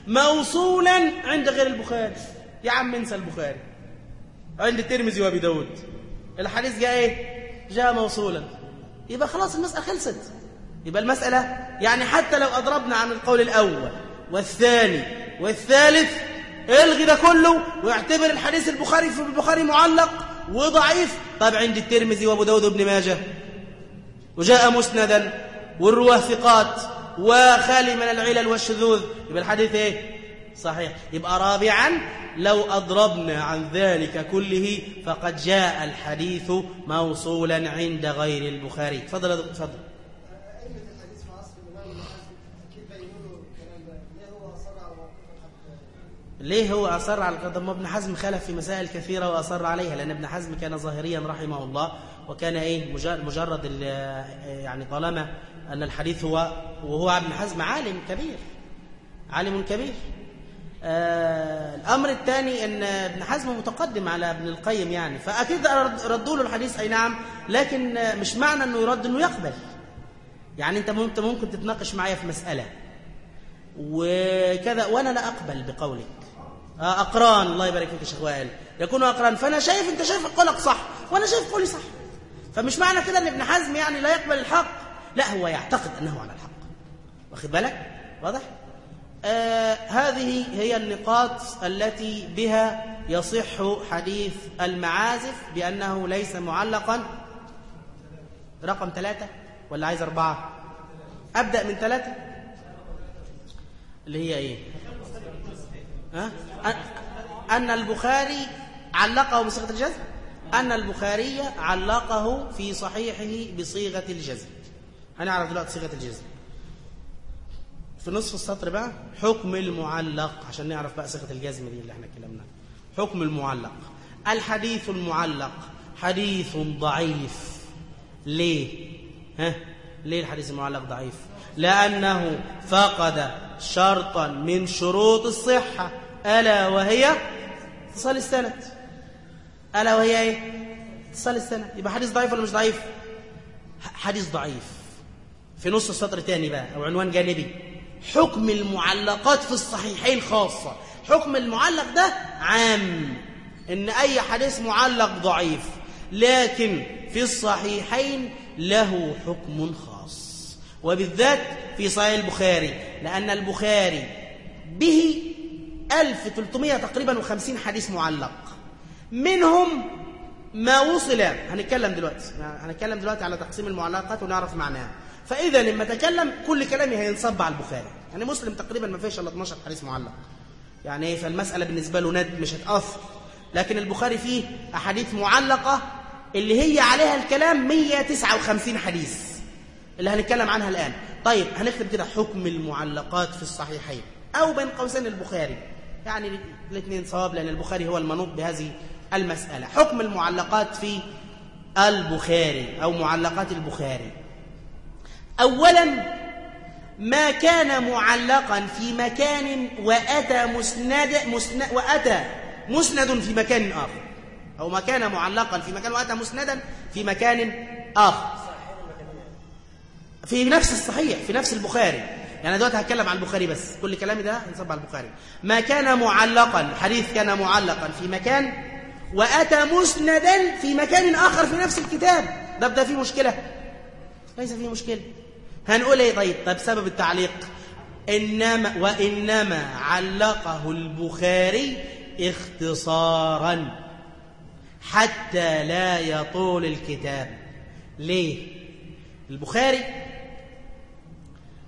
S1: موصولا عند غير البخاري. يا عم انسى البخاري. عند الترمذي وأبي داود. الحديث جاء إيه؟ جاء موصولا. يبقى خلاص المسألة خلصت. يبقى المسألة يعني حتى لو أضربنا عن القول الأول والثاني والثالث الغي ده كله واعتبر الحديث البخاري في البخاري معلق. وضعيف طب عند الترمذي وأبو داود وابن ماجه. وجاء مسندا والرواه ثقات. وخالي من العلل والشذوذ. يبقى الحديث إيه؟ صحيح. يبقى رابعا لو أضربنا عن ذلك كله فقد جاء الحديث موصولا عند غير البخاري. تفضل تفضل. ليه هو أصر على القدم ابن حزم خالف في مسائل كثيرة وأصر عليها لأن ابن حزم كان ظاهريا رحمه الله وكان إيه؟ مجرد يعني طالما أن الحديث هو وهو ابن حزم عالم كبير عالم كبير. آه الأمر الثاني أن ابن حزم متقدم على ابن القيم يعني فأكيد ردوا له الحديث أي نعم لكن مش معنى أنه يرد أنه يقبل. يعني أنت ممكن, تتناقش معايا في مسألة. وكذا وأنا لا أقبل بقولك أقران. الله يبارك فيك يا شيخ وائل. يكونوا أقران. فأنا شايف أنت شايف قولك صح وأنا شايف قولي صح. فمش معنى كده أن ابن حزم يعني لا يقبل الحق. لا هو يعتقد أنه على الحق. واخد بالك؟ واضح؟ آه هذه هي النقاط التي بها يصح حديث المعازف بأنه ليس معلقا. رقم ثلاثة ولا عايز أربعة؟ أبدأ من ثلاثة. اللي هي إيه؟ ها؟ أن البخاري علقه بصيغة الجزم؟ أن البخاري علقه في صحيحه بصيغة الجزم. هنعرف دلوقتي صيغة الجزم. في نصف السطر بقى حكم المعلق عشان نعرف بقى صيغة الجزم دي اللي إحنا اتكلمنا حكم المعلق. الحديث المعلق حديث ضعيف. ليه؟ ها؟ ليه الحديث المعلق ضعيف؟ لأنه فقد شرطا من شروط الصحة. ألا وهي اتصال السند. ألا وهي إيه؟ اتصال السند. يبقى حديث ضعيف ولا مش ضعيف؟ حديث ضعيف. في نص السطر تاني بقى أو عنوان جانبي. حكم المعلقات في الصحيحين خاصة. حكم المعلق ده عام. إن أي حديث معلق ضعيف. لكن في الصحيحين له حكم خاص. وبالذات في صحيح البخاري. لأن البخاري به 1300 تقريبا و50 حديث معلق. منهم ما وصل هنتكلم دلوقتي هنتكلم دلوقتي على تقسيم المعلقات ونعرف معناها. فإذا لما تكلم كل كلامي هينصب على البخاري. يعني مسلم تقريبا ما فيش إلا 12 حديث معلق. يعني إيه؟ فالمسألة بالنسبة له ند مش هتأثر. لكن البخاري فيه أحاديث معلقة اللي هي عليها الكلام 159 حديث اللي هنتكلم عنها الآن. طيب هنكتب كده حكم المعلقات في الصحيحين. أو بين قوسين البخاري. يعني الاثنين صواب لأن البخاري هو المنوط بهذه المسألة. حكم المعلقات في البخاري أو معلقات البخاري. أولا ما كان معلقا في مكان وأتى مسند, مسند وأتى مسند في مكان آخر. أو ما كان معلقا في مكان وأتى مسندا في مكان آخر. في نفس الصحيح في نفس البخاري. يعني دلوقتي هتكلم عن البخاري بس. كل كلامي ده هنصب على البخاري. ما كان معلقا حديث كان معلقا في مكان وأتى مسندا في مكان آخر في نفس الكتاب. ده ده فيه مشكلة. ليس فيه مشكلة. هنقول إيه طيب؟ طيب سبب التعليق. إنما وإنما علقه البخاري اختصارا حتى لا يطول الكتاب. ليه؟ البخاري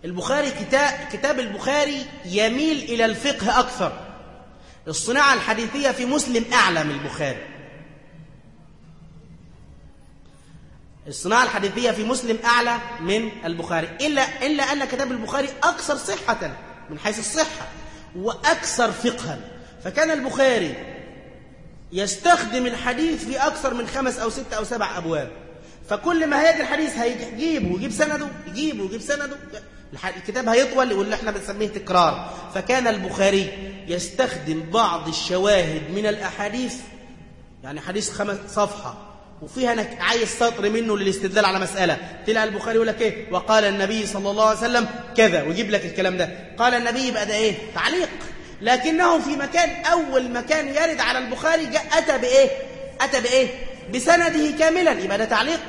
S1: البخاري كتاب, كتاب البخاري يميل إلى الفقه أكثر. الصناعة الحديثية في مسلم أعلى من البخاري. الصناعة الحديثية في مسلم أعلى من البخاري. إلا, إلا أن كتاب البخاري أكثر صحة من حيث الصحة وأكثر فقها. فكان البخاري يستخدم الحديث في أكثر من خمس أو ست أو سبع أبواب. فكل ما هيجي الحديث هيجيبه ويجيب سنده يجيبه ويجيب سنده الكتاب هيطول واللي إحنا بنسميه تكرار. فكان البخاري يستخدم بعض الشواهد من الأحاديث يعني حديث خمس صفحة وفيها انك عايز سطر منه للاستدلال على مسألة. تلاقي البخاري يقول لك إيه؟ وقال النبي صلى الله عليه وسلم كذا ويجيب لك الكلام ده. قال النبي يبقى ده إيه؟ تعليق. لكنه في مكان أول مكان يرد على البخاري أتى بإيه؟ أتى بإيه؟ بسنده كاملا. يبقى ده تعليق.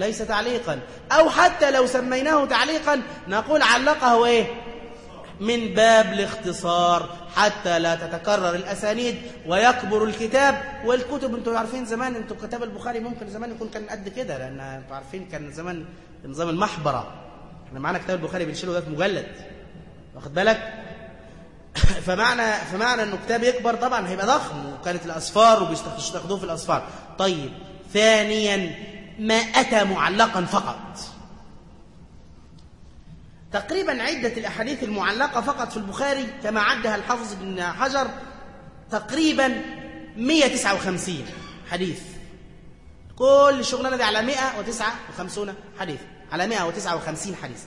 S1: ليس تعليقا. أو حتى لو سميناه تعليقا نقول علقه إيه؟ من باب الاختصار حتى لا تتكرر الأسانيد ويكبر الكتاب. والكتب أنتوا عارفين زمان أنتوا كتاب البخاري ممكن زمان يكون كان قد كده لأن أنتوا عارفين كان زمان نظام المحبرة إحنا معانا كتاب البخاري بنشيله ده مجلد. واخد بالك؟ فمعنى فمعنى إنه كتاب يكبر طبعا هيبقى ضخم وكانت الأصفار وبيستخدموه في الأصفار. طيب ثانيا ما أتى معلقا فقط. تقريبا عدة الأحاديث المعلقة فقط في البخاري كما عدها الحافظ بن حجر تقريبا 159 حديث. كل الشغلانة دي على 159 حديث. على 159 حديث.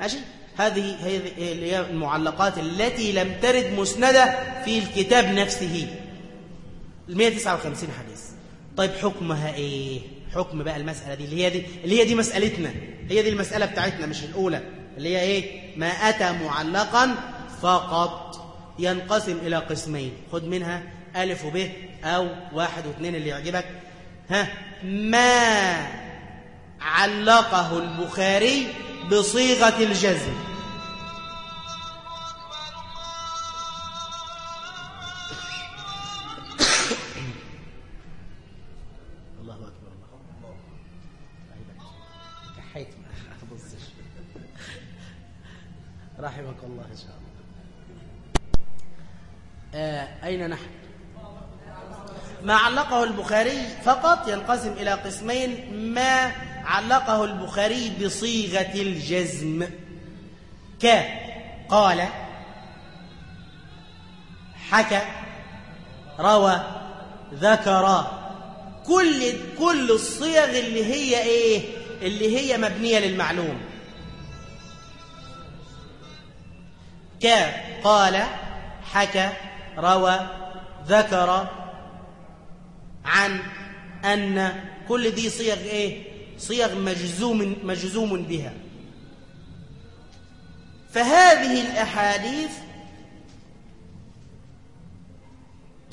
S1: ماشي؟ هذه هي المعلقات التي لم ترد مسندة في الكتاب نفسه. ال 159 حديث. طيب حكمها إيه؟ حكم بقى المسألة دي اللي هي دي اللي هي دي مسألتنا هي دي المسألة بتاعتنا مش الأولى اللي هي إيه؟ ما أتى معلقا فقط ينقسم إلى قسمين خد منها ألف وب أو واحد واثنين اللي يعجبك. ها ما علقه البخاري بصيغة الجزم. أين نحن؟ ما علقه البخاري فقط ينقسم إلى قسمين ما علقه البخاري بصيغة الجزم. ك قال حكى روى ذكر. كل كل الصيغ اللي هي إيه؟ اللي هي مبنية للمعلوم. قال حكى روى ذكر عن أن كل دي صيغ إيه؟ صيغ مجزوم مجزوم بها. فهذه الأحاديث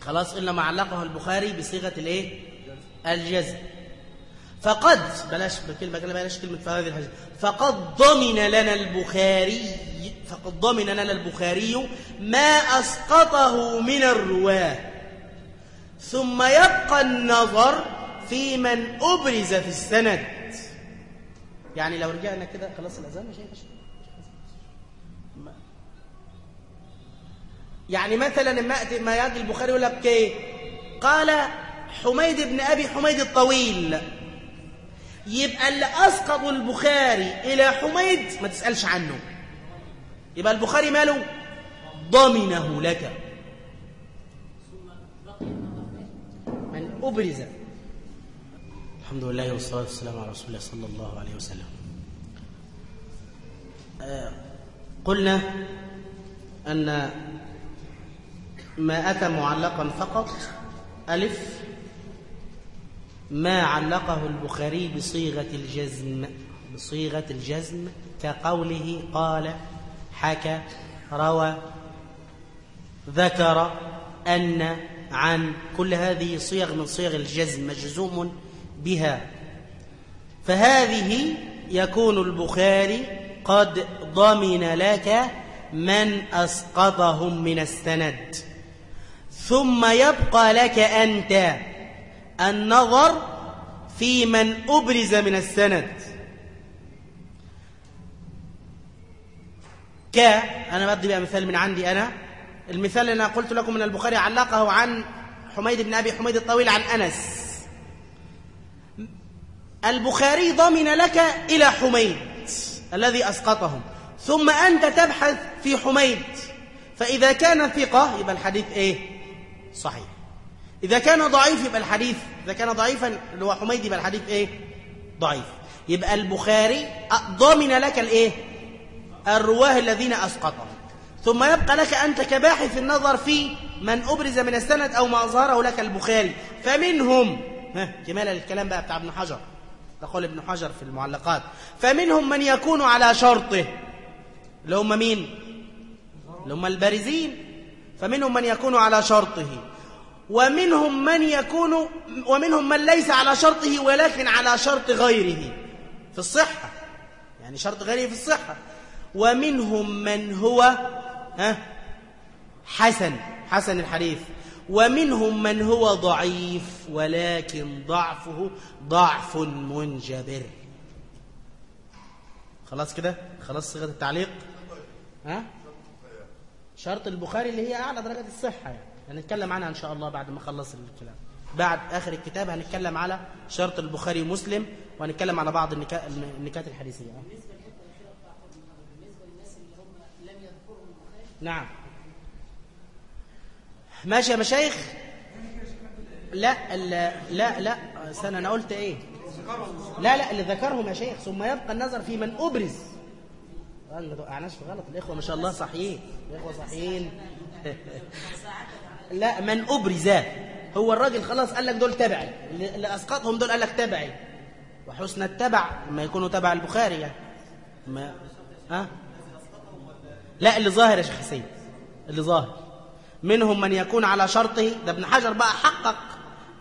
S1: خلاص قلنا ما علقه البخاري بصيغة الإيه؟ الجزم. فقد بلاش بكلمة بلاش كلمة في هذه الحديث فقد ضمن لنا البخاري فقد ضمن لنا البخاري ما أسقطه من الرواة. ثم يبقى النظر في من أبرز في السند. يعني لو رجعنا كده خلاص الأذان مش هينفع. يعني مثلا ما ما البخاري يقول لك إيه؟ قال حميد بن أبي حميد الطويل. يبقى اللي أسقط البخاري إلى حميد ما تسألش عنه. يبقى البخاري ماله؟ ضمنه لك. من أبرز. الحمد لله والصلاة والسلام على رسول الله صلى الله عليه وسلم. آه قلنا أن ما أتى معلقا فقط ألف ما علقه البخاري بصيغة الجزم بصيغة الجزم كقوله قال حكى روى ذكر أن عن كل هذه صيغ من صيغ الجزم مجزوم بها. فهذه يكون البخاري قد ضمن لك من أسقطهم من السند. ثم يبقى لك أنت النظر في من أبرز من السند. ك أنا بدي بقى مثال من عندي أنا. المثال اللي أنا قلت لكم من البخاري علقه عن حميد بن أبي حميد الطويل عن أنس. البخاري ضمن لك إلى حميد الذي أسقطهم. ثم أنت تبحث في حميد. فإذا كان ثقة يبقى الحديث إيه؟ صحيح. إذا كان ضعيف يبقى الحديث إذا كان ضعيفا اللي هو حميد يبقى الحديث إيه؟ ضعيف. يبقى البخاري ضامن لك الإيه؟ الرواة الذين أسقطهم ثم يبقى لك أنت كباحث النظر في من أبرز من السند أو ما أظهره لك البخاري. فمنهم ها كمال الكلام بقى بتاع ابن حجر. تقول ابن حجر في المعلقات. فمنهم من يكون على شرطه. اللي هم مين؟ اللي هم البارزين. فمنهم من يكون على شرطه. ومنهم من يكون ومنهم من ليس على شرطه ولكن على شرط غيره. في الصحة. يعني شرط غيره في الصحة. ومنهم من هو ها حسن حسن الحديث. ومنهم من هو ضعيف ولكن ضعفه ضعف منجبر. خلاص كده؟ خلاص صيغة التعليق؟ ها؟ شرط البخاري اللي هي أعلى درجة الصحة يعني. هنتكلم عنها إن شاء الله بعد ما اخلص الكلام. بعد آخر الكتاب هنتكلم على شرط البخاري ومسلم وهنتكلم على بعض النكات الحديثية. نعم. ماشي يا مشايخ؟ لا لا لا. استنى أنا قلت إيه؟ لا لا اللي ذكرهم يا شيخ. ثم يبقى النظر في من أبرز. ما توقعناش في غلط. الإخوة ما شاء الله صحيحين الإخوة صحيحين. لا من أبرز. هو الراجل خلاص قال لك دول تبعي. اللي أسقطهم دول قال لك تبعي. وحسن التبع لما يكونوا تبع البخاري يعني. ما ها؟ لا اللي ظاهر يا شيخ حسين. اللي ظاهر. منهم من يكون على شرطه. ده ابن حجر بقى حقق.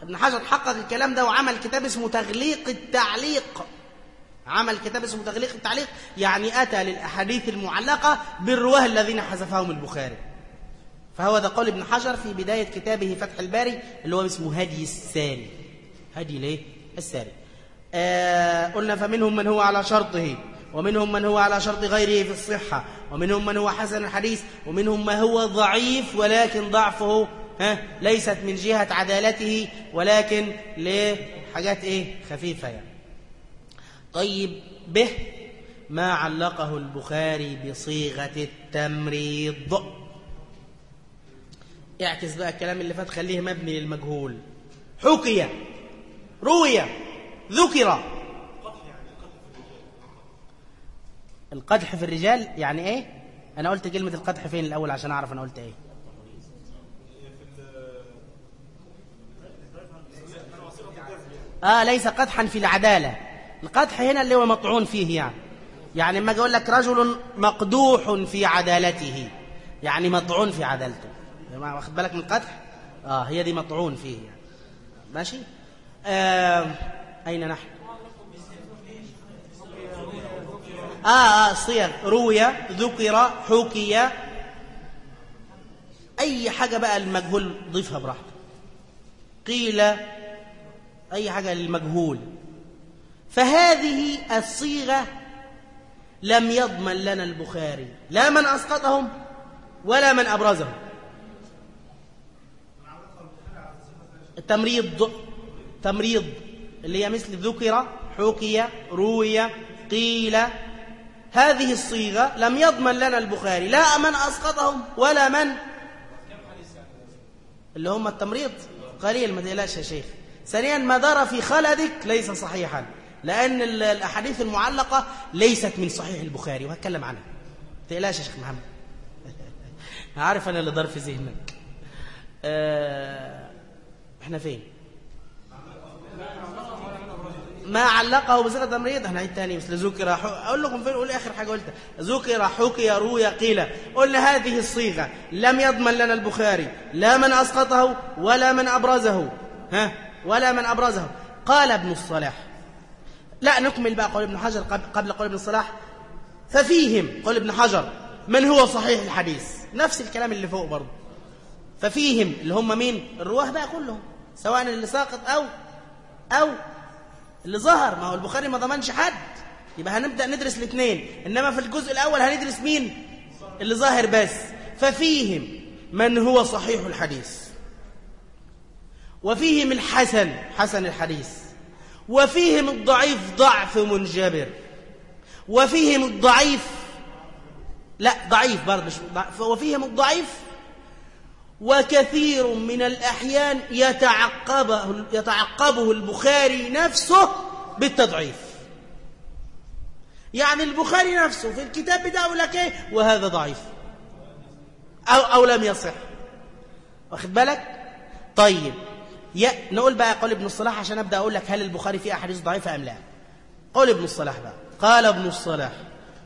S1: ابن حجر حقق الكلام ده وعمل كتاب اسمه تغليق التعليق. عمل كتاب اسمه تغليق التعليق. يعني أتى للأحاديث المعلقة بالرواة الذين حذفهم البخاري. فهو ده قول ابن حجر في بداية كتابه فتح الباري اللي هو اسمه هدي الساري هدي ليه؟ الساري آه قلنا فمنهم من هو على شرطه ومنهم من هو على شرط غيره في الصحة ومنهم من هو حسن الحديث ومنهم ما هو ضعيف ولكن ضعفه ها ليست من جهة عدالته ولكن لحاجات إيه؟ خفيفة يعني. طيب به ما علقه البخاري بصيغة التمريض. اعكس بقى الكلام اللي فات خليه مبني للمجهول. حكي روي ذكر. القدح في الرجال يعني إيه؟ أنا قلت كلمة القدح فين الأول عشان أعرف أنا قلت إيه. آه ليس قدحا في العدالة. القدح هنا اللي هو مطعون فيه يعني. يعني لما أقول لك رجل مقدوح في عدالته يعني مطعون في عدالته. واخد بالك من القدح؟ آه هي دي مطعون فيه يعني. ماشي؟ آه أين نحن؟ آه, آه صيغ. روي ذكر حكي. أي حاجة بقى المجهول ضيفها براحتك. قيل أي حاجة للمجهول. فهذه الصيغة لم يضمن لنا البخاري. لا من أسقطهم ولا من أبرزهم. التمريض تمريض اللي هي مثل ذكر حكي روي قيل. هذه الصيغة لم يضمن لنا البخاري لا من أسقطهم ولا من. اللي هم التمريض قليل ما تقلقش يا شيخ. ثانيا ما دار في خلدك ليس صحيحا لأن الأحاديث المعلقة ليست من صحيح البخاري وهتكلم عنها. ما تقلقش يا شيخ محمد. عارف أنا اللي دار في ذهنك. آه، إحنا فين؟ ما علقه بصيغة تمريض. إحنا عيد تاني مثل ذكر أقول لكم فين قول آخر حاجة قلتها. ذكر حكي روي قيل. قلنا هذه الصيغة. لم يضمن لنا البخاري. لا من أسقطه ولا من أبرزه. ها؟ ولا من أبرزه. قال ابن الصلاح. لا نكمل بقى قول ابن حجر قبل قول ابن الصلاح ففيهم قول ابن حجر من هو صحيح الحديث؟ نفس الكلام اللي فوق برضه. ففيهم اللي هم مين؟ الرواة بقى كلهم. سواء اللي ساقط أو أو اللي ظهر. ما هو البخاري ما ضمنش حد. يبقى هنبدأ ندرس الاثنين. إنما في الجزء الأول هندرس مين؟ اللي ظاهر بس. ففيهم من هو صحيح الحديث. وفيهم الحسن حسن الحديث. وفيهم الضعيف ضعف منجبر. وفيهم الضعيف لا ضعيف برضه وفيهم الضعيف وكثير من الأحيان يتعقبه, يتعقبه البخاري نفسه بالتضعيف. يعني البخاري نفسه في الكتاب بتاعه لك إيه؟ وهذا ضعيف. أو, أو لم يصح. واخد بالك؟ طيب. يا نقول بقى قول ابن الصلاح عشان أبدأ أقول لك هل البخاري فيه أحاديث ضعيفة أم لا. قول ابن الصلاح بقى. قال ابن الصلاح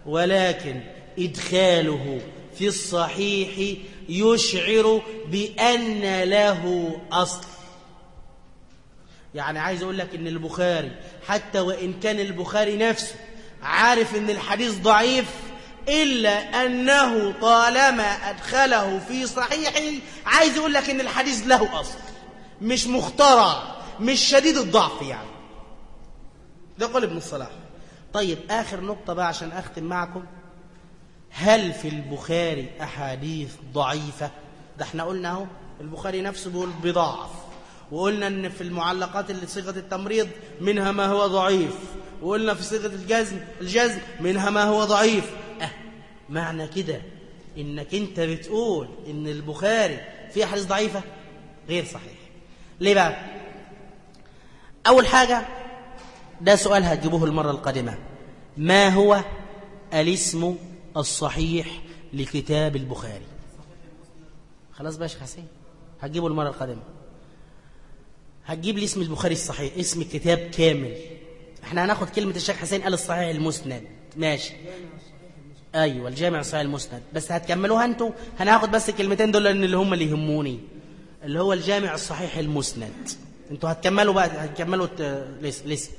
S1: ولكن إدخاله في الصحيح يشعر بأن له أصل. يعني عايز أقول لك إن البخاري حتى وإن كان البخاري نفسه عارف إن الحديث ضعيف إلا أنه طالما أدخله في صحيحه عايز يقول لك إن الحديث له أصل. مش مخترع مش شديد الضعف يعني. ده قول ابن الصلاح. طيب آخر نقطة بقى عشان أختم معكم. هل في البخاري أحاديث ضعيفة؟ ده إحنا قلنا اهو البخاري نفسه بيقول بضعف. وقلنا إن في المعلقات اللي صيغة التمريض منها ما هو ضعيف. وقلنا في صيغة الجزم الجزم منها ما هو ضعيف. أه معنى كده إنك أنت بتقول إن البخاري فيه أحاديث ضعيفة؟ غير صحيح. ليه بقى؟ أول حاجة ده سؤال هتجيبوه المرة القادمة. ما هو الاسم الصحيح لكتاب البخاري. خلاص بقى شيخ حسين هتجيبه المرة القادمة. هتجيب لي اسم البخاري الصحيح اسم الكتاب كامل. إحنا هناخد كلمة الشيخ حسين قال الصحيح المسند. ماشي. أيوه الجامع الصحيح المسند. بس هتكملوها أنتوا؟ هناخد بس الكلمتين دول لأن اللي هم اللي يهموني. اللي هو الجامع الصحيح المسند. أنتوا هتكملوا بقى هتكملوا الاسم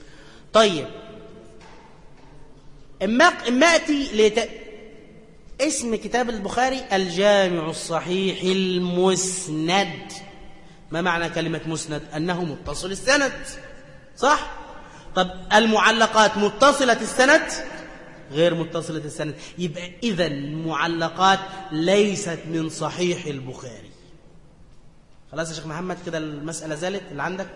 S1: طيب. اما إما أتي لت... اسم كتاب البخاري الجامع الصحيح المسند. ما معنى كلمة مسند؟ أنه متصل السند. صح؟ طب المعلقات متصلة السند؟ غير متصلة السند. يبقى إذا المعلقات ليست من صحيح البخاري. خلاص يا شيخ محمد كده المسألة زالت. اللي عندك؟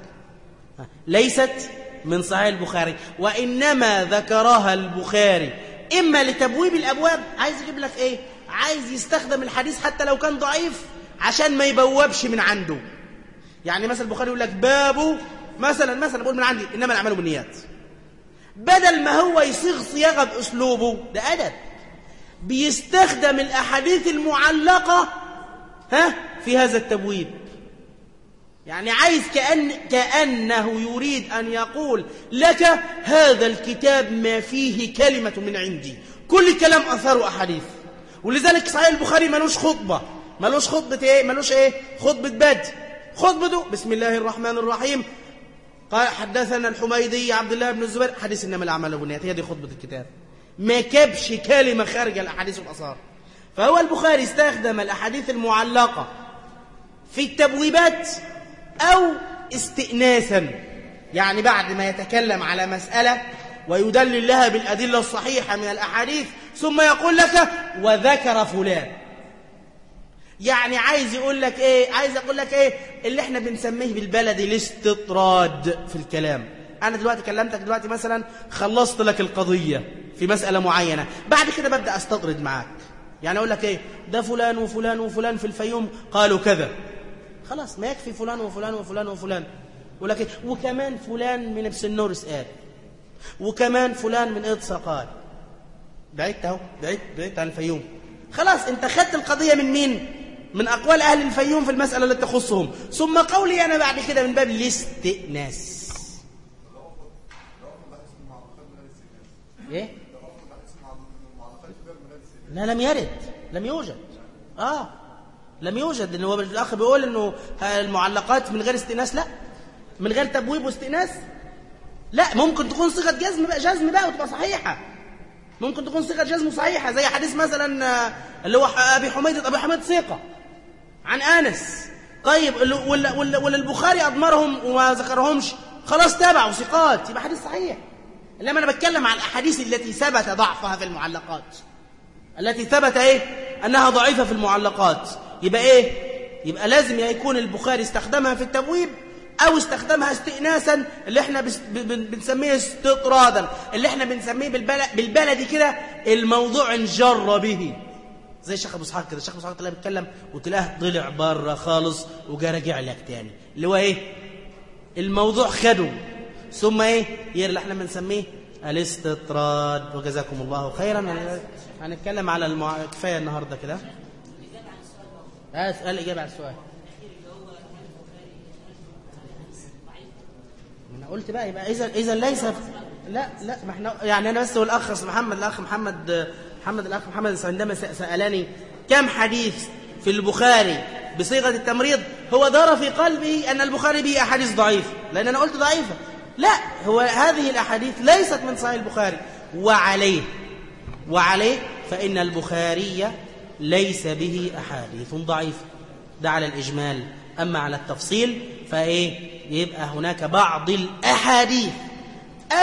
S1: ليست من صحيح البخاري. وإنما ذكرها البخاري إما لتبويب الأبواب. عايز يجيب لك إيه؟ عايز يستخدم الحديث حتى لو كان ضعيف عشان ما يبوبش من عنده. يعني مثلا البخاري يقول لك باب مثلا مثلا بقول من عندي إنما الأعمال بالنيات. بدل ما هو يصيغ صياغة بأسلوبه ده أدب. بيستخدم الأحاديث المعلقة ها في هذا التبويب. يعني عايز كأن كأنه يريد أن يقول لك هذا الكتاب ما فيه كلمة من عندي. كل كلام أثر أحاديث ولذلك صحيح البخاري ملوش خطبة. ملوش خطبة إيه؟ ملوش إيه؟ خطبة بد خطبته بسم الله الرحمن الرحيم. قال حدثنا الحميدي عبد الله بن الزبير. حديث إنما الأعمال بالنيات هي دي خطبة الكتاب. ما كبش كلمة خارج الأحاديث والأثار. فهو البخاري استخدم الأحاديث المعلقة في التبويبات أو استئناسا. يعني بعد ما يتكلم على مسألة ويدلل لها بالأدلة الصحيحة من الأحاديث ثم يقول لك وذكر فلان. يعني عايز يقول لك إيه؟ عايز أقول لك إيه؟ اللي إحنا بنسميه بالبلدي الاستطراد في الكلام. أنا دلوقتي كلمتك دلوقتي مثلا خلصت لك القضية في مسألة معينة. بعد كده ببدأ أستطرد معاك. يعني أقول لك إيه؟ ده فلان وفلان وفلان في الفيوم قالوا كذا. خلاص ما يكفي فلان وفلان وفلان وفلان. إيه؟ وكمان فلان من بسنورس قال وكمان فلان من إدصى قال بعدت أهو بعدت بعدت عن الفيوم. خلاص أنت خدت القضية من مين؟ من أقوال أهل الفيوم في المسألة التي تخصهم. ثم قولي أنا بعد كده من باب الاستئناس. إيه؟ لا لم يرد لم يوجد. آه. لم يوجد إن هو الأخ بيقول إنه المعلقات من غير استئناس لا. من غير تبويب واستئناس لا. ممكن تكون صيغة جزم بقى جزم بقى وتبقى صحيحة. ممكن تكون صيغة جزم صحيحة زي حديث مثلا اللي هو أبي حميد أبي حميد ثقة عن أنس. طيب ولا, ولا, ولا البخاري أضمرهم وما ذكرهمش. خلاص تابعوا ثقات. يبقى حديث صحيح. لما أنا بتكلم عن الأحاديث التي ثبت ضعفها في المعلقات. التي ثبت إيه؟ أنها ضعيفة في المعلقات. يبقى إيه؟ يبقى لازم يكون البخاري استخدمها في التبويب أو استخدمها استئناسا اللي إحنا بنسميه استطرادا اللي إحنا بنسميه بالبلدي كده الموضوع انجر به. زي الشيخ أبو إسحاق كده الشيخ أبو إسحاق تلاقيه بيتكلم وتلاقيه طلع بره خالص وجا راجع لك تاني. اللي هو إيه؟ الموضوع خده ثم إيه؟ اللي إحنا بنسميه الاستطراد. وجزاكم الله خيرا. هنتكلم على المع... كفاية النهارده كده. اسال اجابه على السؤال. أنا قلت بقى يبقى اذا إذا ليس لا لا ما إحنا يعني أنا بس والاخ محمد الأخ محمد محمد الأخ محمد عندما سألني كم حديث في البخاري بصيغة التمريض هو دار في قلبي أن البخاري به أحاديث ضعيفة. لأن أنا قلت ضعيفة. لا هو هذه الأحاديث ليست من صحيح البخاري. وعليه وعليه فإن البخاري ليس به أحاديث ضعيفة ده على الإجمال. أما على التفصيل فإيه؟ يبقى هناك بعض الأحاديث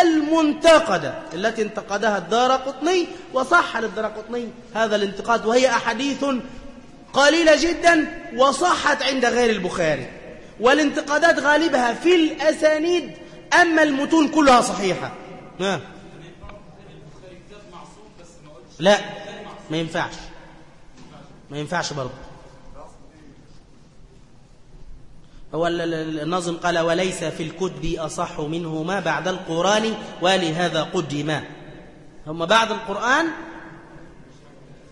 S1: المنتقدة التي انتقدها الدار قطني وصح للدار قطني. هذا الانتقاد وهي أحاديث قليلة جدا وصحت عند غير البخاري. والانتقادات غالبها في الأسانيد أما المتون كلها صحيحة. ها. لا ما ينفعش. ما ينفعش برضه. هو الناظم قال وليس في الكتب أصح منه ما بعد القرآن ولهذا قدما. هم بعد القرآن؟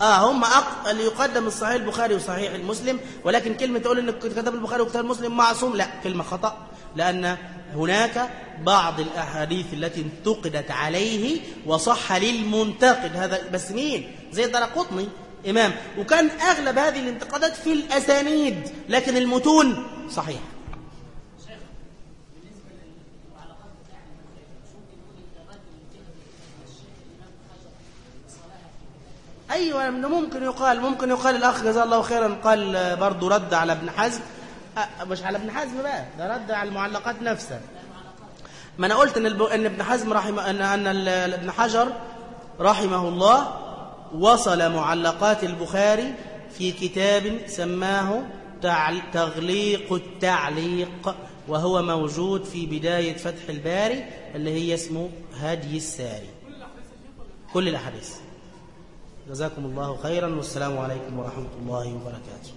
S1: آه هم أق... اللي يقدم الصحيح البخاري وصحيح المسلم ولكن كلمة تقول إن كتاب البخاري وكتاب المسلم معصوم؟ لا كلمة خطأ. لأن هناك بعض الأحاديث التي انتقدت عليه وصح للمنتقد. هذا بس مين؟ زي الدرقطني إمام. وكان أغلب هذه الانتقادات في الأسانيد لكن المتون صحيح. أيوة ممكن يقال ممكن يقال الأخ جزاه الله خيرا قال برضه رد على ابن حزم. مش على ابن حزم بقى ده رد على المعلقات نفسها. ما أنا قلت إن, إن ابن حزم رحمه أن أن ابن حجر رحمه الله وصل معلقات البخاري في كتاب سماه تغليق التعليق وهو موجود في بداية فتح الباري اللي هي اسمه هدي الساري. كل الأحاديث. جزاكم الله خيرا والسلام عليكم ورحمة الله وبركاته.